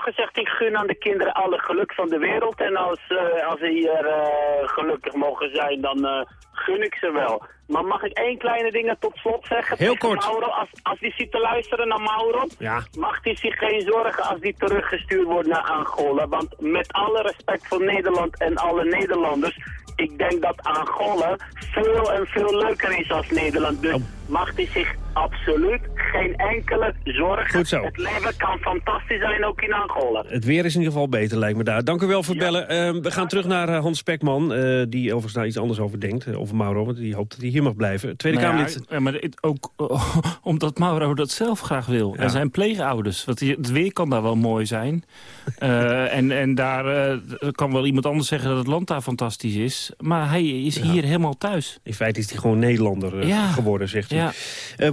gezegd, ik gun aan de kinderen alle geluk van de wereld. En als, eh, als ze hier eh, gelukkig mogen zijn, dan eh, gun ik ze wel. Maar mag ik één kleine ding tot slot zeggen? Heel kort. Mauro, als, als die zit te luisteren naar Mauro, Ja. mag hij zich geen zorgen als die teruggestuurd wordt naar Angola. Want met alle respect voor Nederland en alle Nederlanders... Ik denk dat Angola veel en veel leuker is als Nederland. Dus mag hij zich absoluut geen enkele zorgen. Goed zo. Het leven kan fantastisch zijn ook in Angola. Het weer is in ieder geval beter, lijkt me daar. Dank u wel voor het bellen. Eh, we gaan terug naar eh, Hans Spekman, eh, die overigens daar iets anders over denkt. eh, over Mauro, want die hoopt dat hij hier mag blijven. Tweede Nou ja, Kamerlid... ja, maar het ook omdat Mauro dat zelf graag wil. Ja. En zijn pleegouders. Want het weer kan daar wel mooi zijn. Eh, en, en daar kan wel iemand anders zeggen dat het land daar fantastisch is. Maar hij is Ja. hier helemaal thuis. In feite is hij gewoon Nederlander Ja. geworden, zegt hij.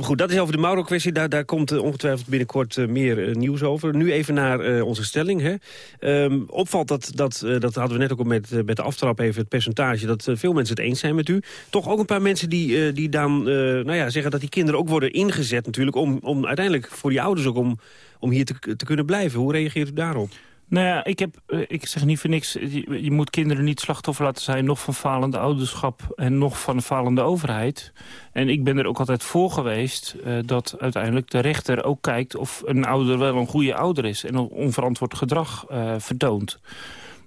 Goed, dat is over de Mauro-kwestie. Daar, daar komt eh, ongetwijfeld binnenkort eh, meer eh, nieuws over. Nu even naar onze stelling. Hè. Ehm, opvalt dat, dat, dat hadden we net ook al met, met de aftrap even het percentage... dat veel mensen het eens zijn met u. Toch ook een paar mensen die, die dan nou ja, zeggen dat die kinderen ook worden ingezet natuurlijk... om, om uiteindelijk voor die ouders ook om, om hier te, te kunnen blijven. Hoe reageert u daarop? Nou ja, ik, heb, eh, ik zeg niet voor niks. Je, je moet kinderen niet slachtoffer laten zijn... nog van falende ouderschap en nog van falende overheid. En ik ben er ook altijd voor geweest... eh, dat uiteindelijk de rechter ook kijkt... of een ouder wel een goede ouder is... en onverantwoord gedrag eh, vertoont.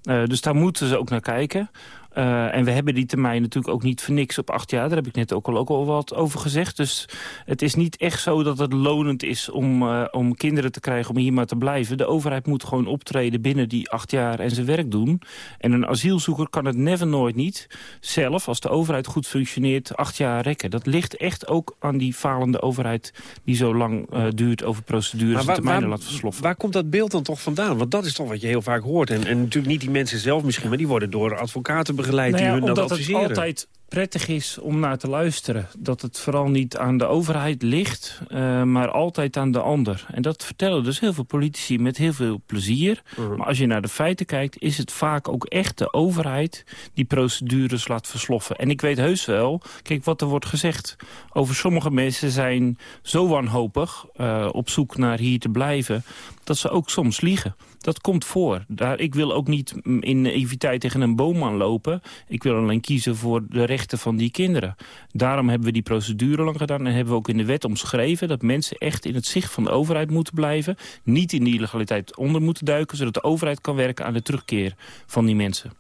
Eh, dus daar moeten ze ook naar kijken. Uh, en we hebben die termijn natuurlijk ook niet voor niks op acht jaar. Daar heb ik net ook al, ook al wat over gezegd. Dus het is niet echt zo dat het lonend is om, uh, om kinderen te krijgen om hier maar te blijven. De overheid moet gewoon optreden binnen die acht jaar en zijn werk doen. En een asielzoeker kan het never nooit niet zelf, als de overheid goed functioneert, acht jaar rekken. Dat ligt echt ook aan die falende overheid die zo lang uh, duurt over procedures en termijnen laat versloffen. Waar komt dat beeld dan toch vandaan? Want dat is toch wat je heel vaak hoort. En, en natuurlijk niet die mensen zelf misschien, maar die worden door advocaten begeleid nou ja, die hun dat omdat. Het altijd prettig is om naar te luisteren. Dat het vooral niet aan de overheid ligt, uh, maar altijd aan de ander. En dat vertellen dus heel veel politici met heel veel plezier. Uh -huh. Maar als je naar de feiten kijkt, is het vaak ook echt de overheid... die procedures laat versloffen. En ik weet heus wel, kijk wat er wordt gezegd... over sommige mensen zijn zo wanhopig uh, op zoek naar hier te blijven... dat ze ook soms liegen. Dat komt voor. Daar, ik wil ook niet in naïviteit tegen een boom aanlopen. Ik wil alleen kiezen voor de rechten van die kinderen. Daarom hebben we die procedure lang gedaan... en hebben we ook in de wet omschreven... dat mensen echt in het zicht van de overheid moeten blijven... niet in die illegaliteit onder moeten duiken... zodat de overheid kan werken aan de terugkeer van die mensen.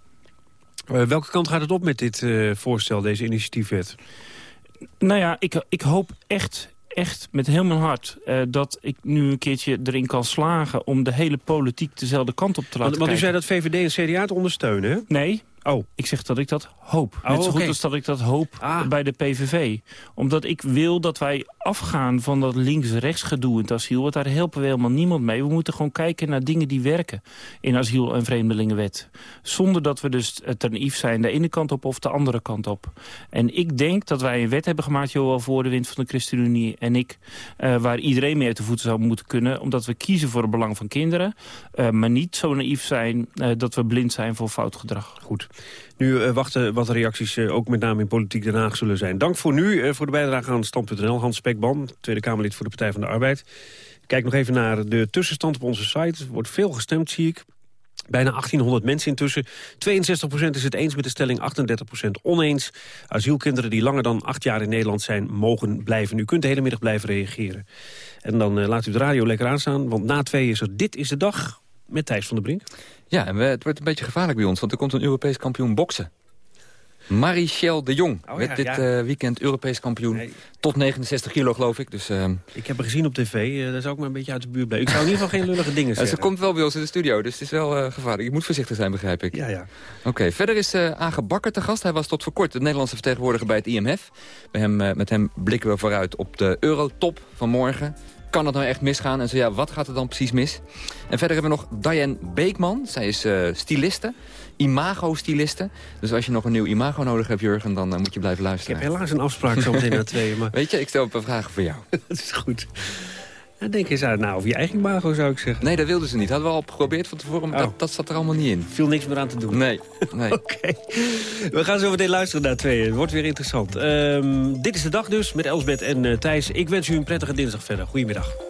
Uh, welke kant gaat het op met dit uh, voorstel, deze initiatiefwet? Nou ja, ik, ik hoop echt echt met heel mijn hart uh, dat ik nu een keertje erin kan slagen... om de hele politiek dezelfde kant op te laten want, want u zei dat VVD en CDA het ondersteunen, hè? Nee, Oh. Ik zeg dat ik dat hoop. Oh, Net zo okay. goed als dat ik dat hoop ah. bij de PVV. Omdat ik wil dat wij afgaan van dat links-rechts gedoe in het asiel. Want daar helpen we helemaal niemand mee. We moeten gewoon kijken naar dingen die werken in asiel- en vreemdelingenwet. Zonder dat we dus te naïef zijn de ene kant op of de andere kant op. En ik denk dat wij een wet hebben gemaakt, Johan voor de wind van de ChristenUnie en ik... Uh, waar iedereen mee uit de voeten zou moeten kunnen. Omdat we kiezen voor het belang van kinderen. Uh, maar niet zo naïef zijn uh, dat we blind zijn voor fout gedrag. Goed. Nu uh, wachten wat de reacties uh, ook met name in Politiek Den Haag zullen zijn. Dank voor nu, uh, voor de bijdrage aan Stand.nl. Hans Spekban, Tweede Kamerlid voor de Partij van de Arbeid. Kijk nog even naar de tussenstand op onze site. Er wordt veel gestemd, zie ik. Bijna 1800 mensen intussen. 62% is het eens met de stelling, 38% oneens. Asielkinderen die langer dan acht jaar in Nederland zijn, mogen blijven. U kunt de hele middag blijven reageren. En dan laat u de radio lekker aanstaan, want na twee is er Dit is de Dag met Thijs van der Brink. Ja, en we, het wordt een beetje gevaarlijk bij ons, want er komt een Europees kampioen boksen. Marichel de Jong oh, werd dit ja. Uh, weekend Europees kampioen. Nee. Tot 69 kilo, geloof ik. Dus, uh... Ik heb haar gezien op tv, uh, daar zou ik maar een beetje uit de buurt blijven. Ik zou in ieder geval geen lullige dingen zeggen. ze komt wel bij ons in de studio, dus het is wel uh, gevaarlijk. Je moet voorzichtig zijn, begrijp ik. Ja, ja. Oké, okay, verder is Age Bakker te gast. Hij was tot voor kort de Nederlandse vertegenwoordiger bij het IMF. Bij hem, met hem blikken we vooruit op de Eurotop van morgen. Kan dat nou echt misgaan? En zo ja, wat gaat er dan precies mis? En verder hebben we nog Diane Beekman. Zij is uh, styliste, imago-styliste. Dus als je nog een nieuw imago nodig hebt, Jurgen, dan uh, moet je blijven luisteren. Ik heb helaas een afspraak zo meteen na tweeën. Maar... Weet je, ik stel een paar vragen voor jou. dat is goed. Denk eens uit, nou, over je eigen imago zou ik zeggen. Nee, dat wilden ze niet. Hadden we al geprobeerd van tevoren, maar oh. dat, dat zat er allemaal niet in. Viel niks meer aan te doen? Nee. nee. Oké. Okay. We gaan zo meteen luisteren naar tweeën. Het wordt weer interessant. Um, dit is de dag dus, met Elsbeth en uh, Thijs. Ik wens u een prettige dinsdag verder. Goedemiddag.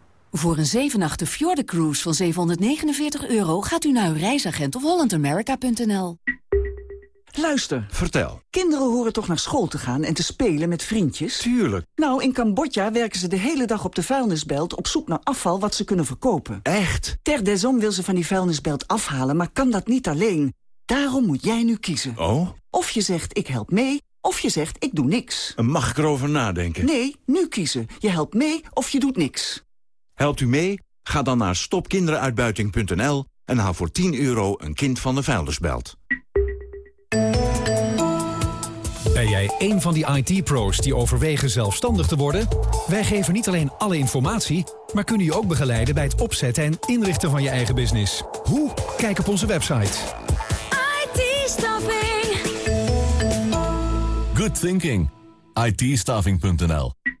Voor een 7 Cruise van 749 euro gaat u naar uw reisagent of hollandamerica.nl. Luister. Vertel. Kinderen horen toch naar school te gaan en te spelen met vriendjes? Tuurlijk. Nou, in Cambodja werken ze de hele dag op de vuilnisbelt... op zoek naar afval wat ze kunnen verkopen. Echt? Ter desom wil ze van die vuilnisbelt afhalen, maar kan dat niet alleen. Daarom moet jij nu kiezen. Oh? Of je zegt, ik help mee, of je zegt, ik doe niks. Mag ik erover nadenken? Nee, nu kiezen. Je helpt mee of je doet niks. Helpt u mee? Ga dan naar stopkinderenuitbuiting.nl en haal voor 10 euro een kind van de vuilnisbelt. Ben jij een van die IT-pro's die overwegen zelfstandig te worden? Wij geven niet alleen alle informatie, maar kunnen je ook begeleiden bij het opzetten en inrichten van je eigen business. Hoe? Kijk op onze website. IT-staffing. Good thinking. it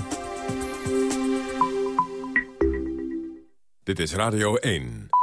Dit is Radio 1.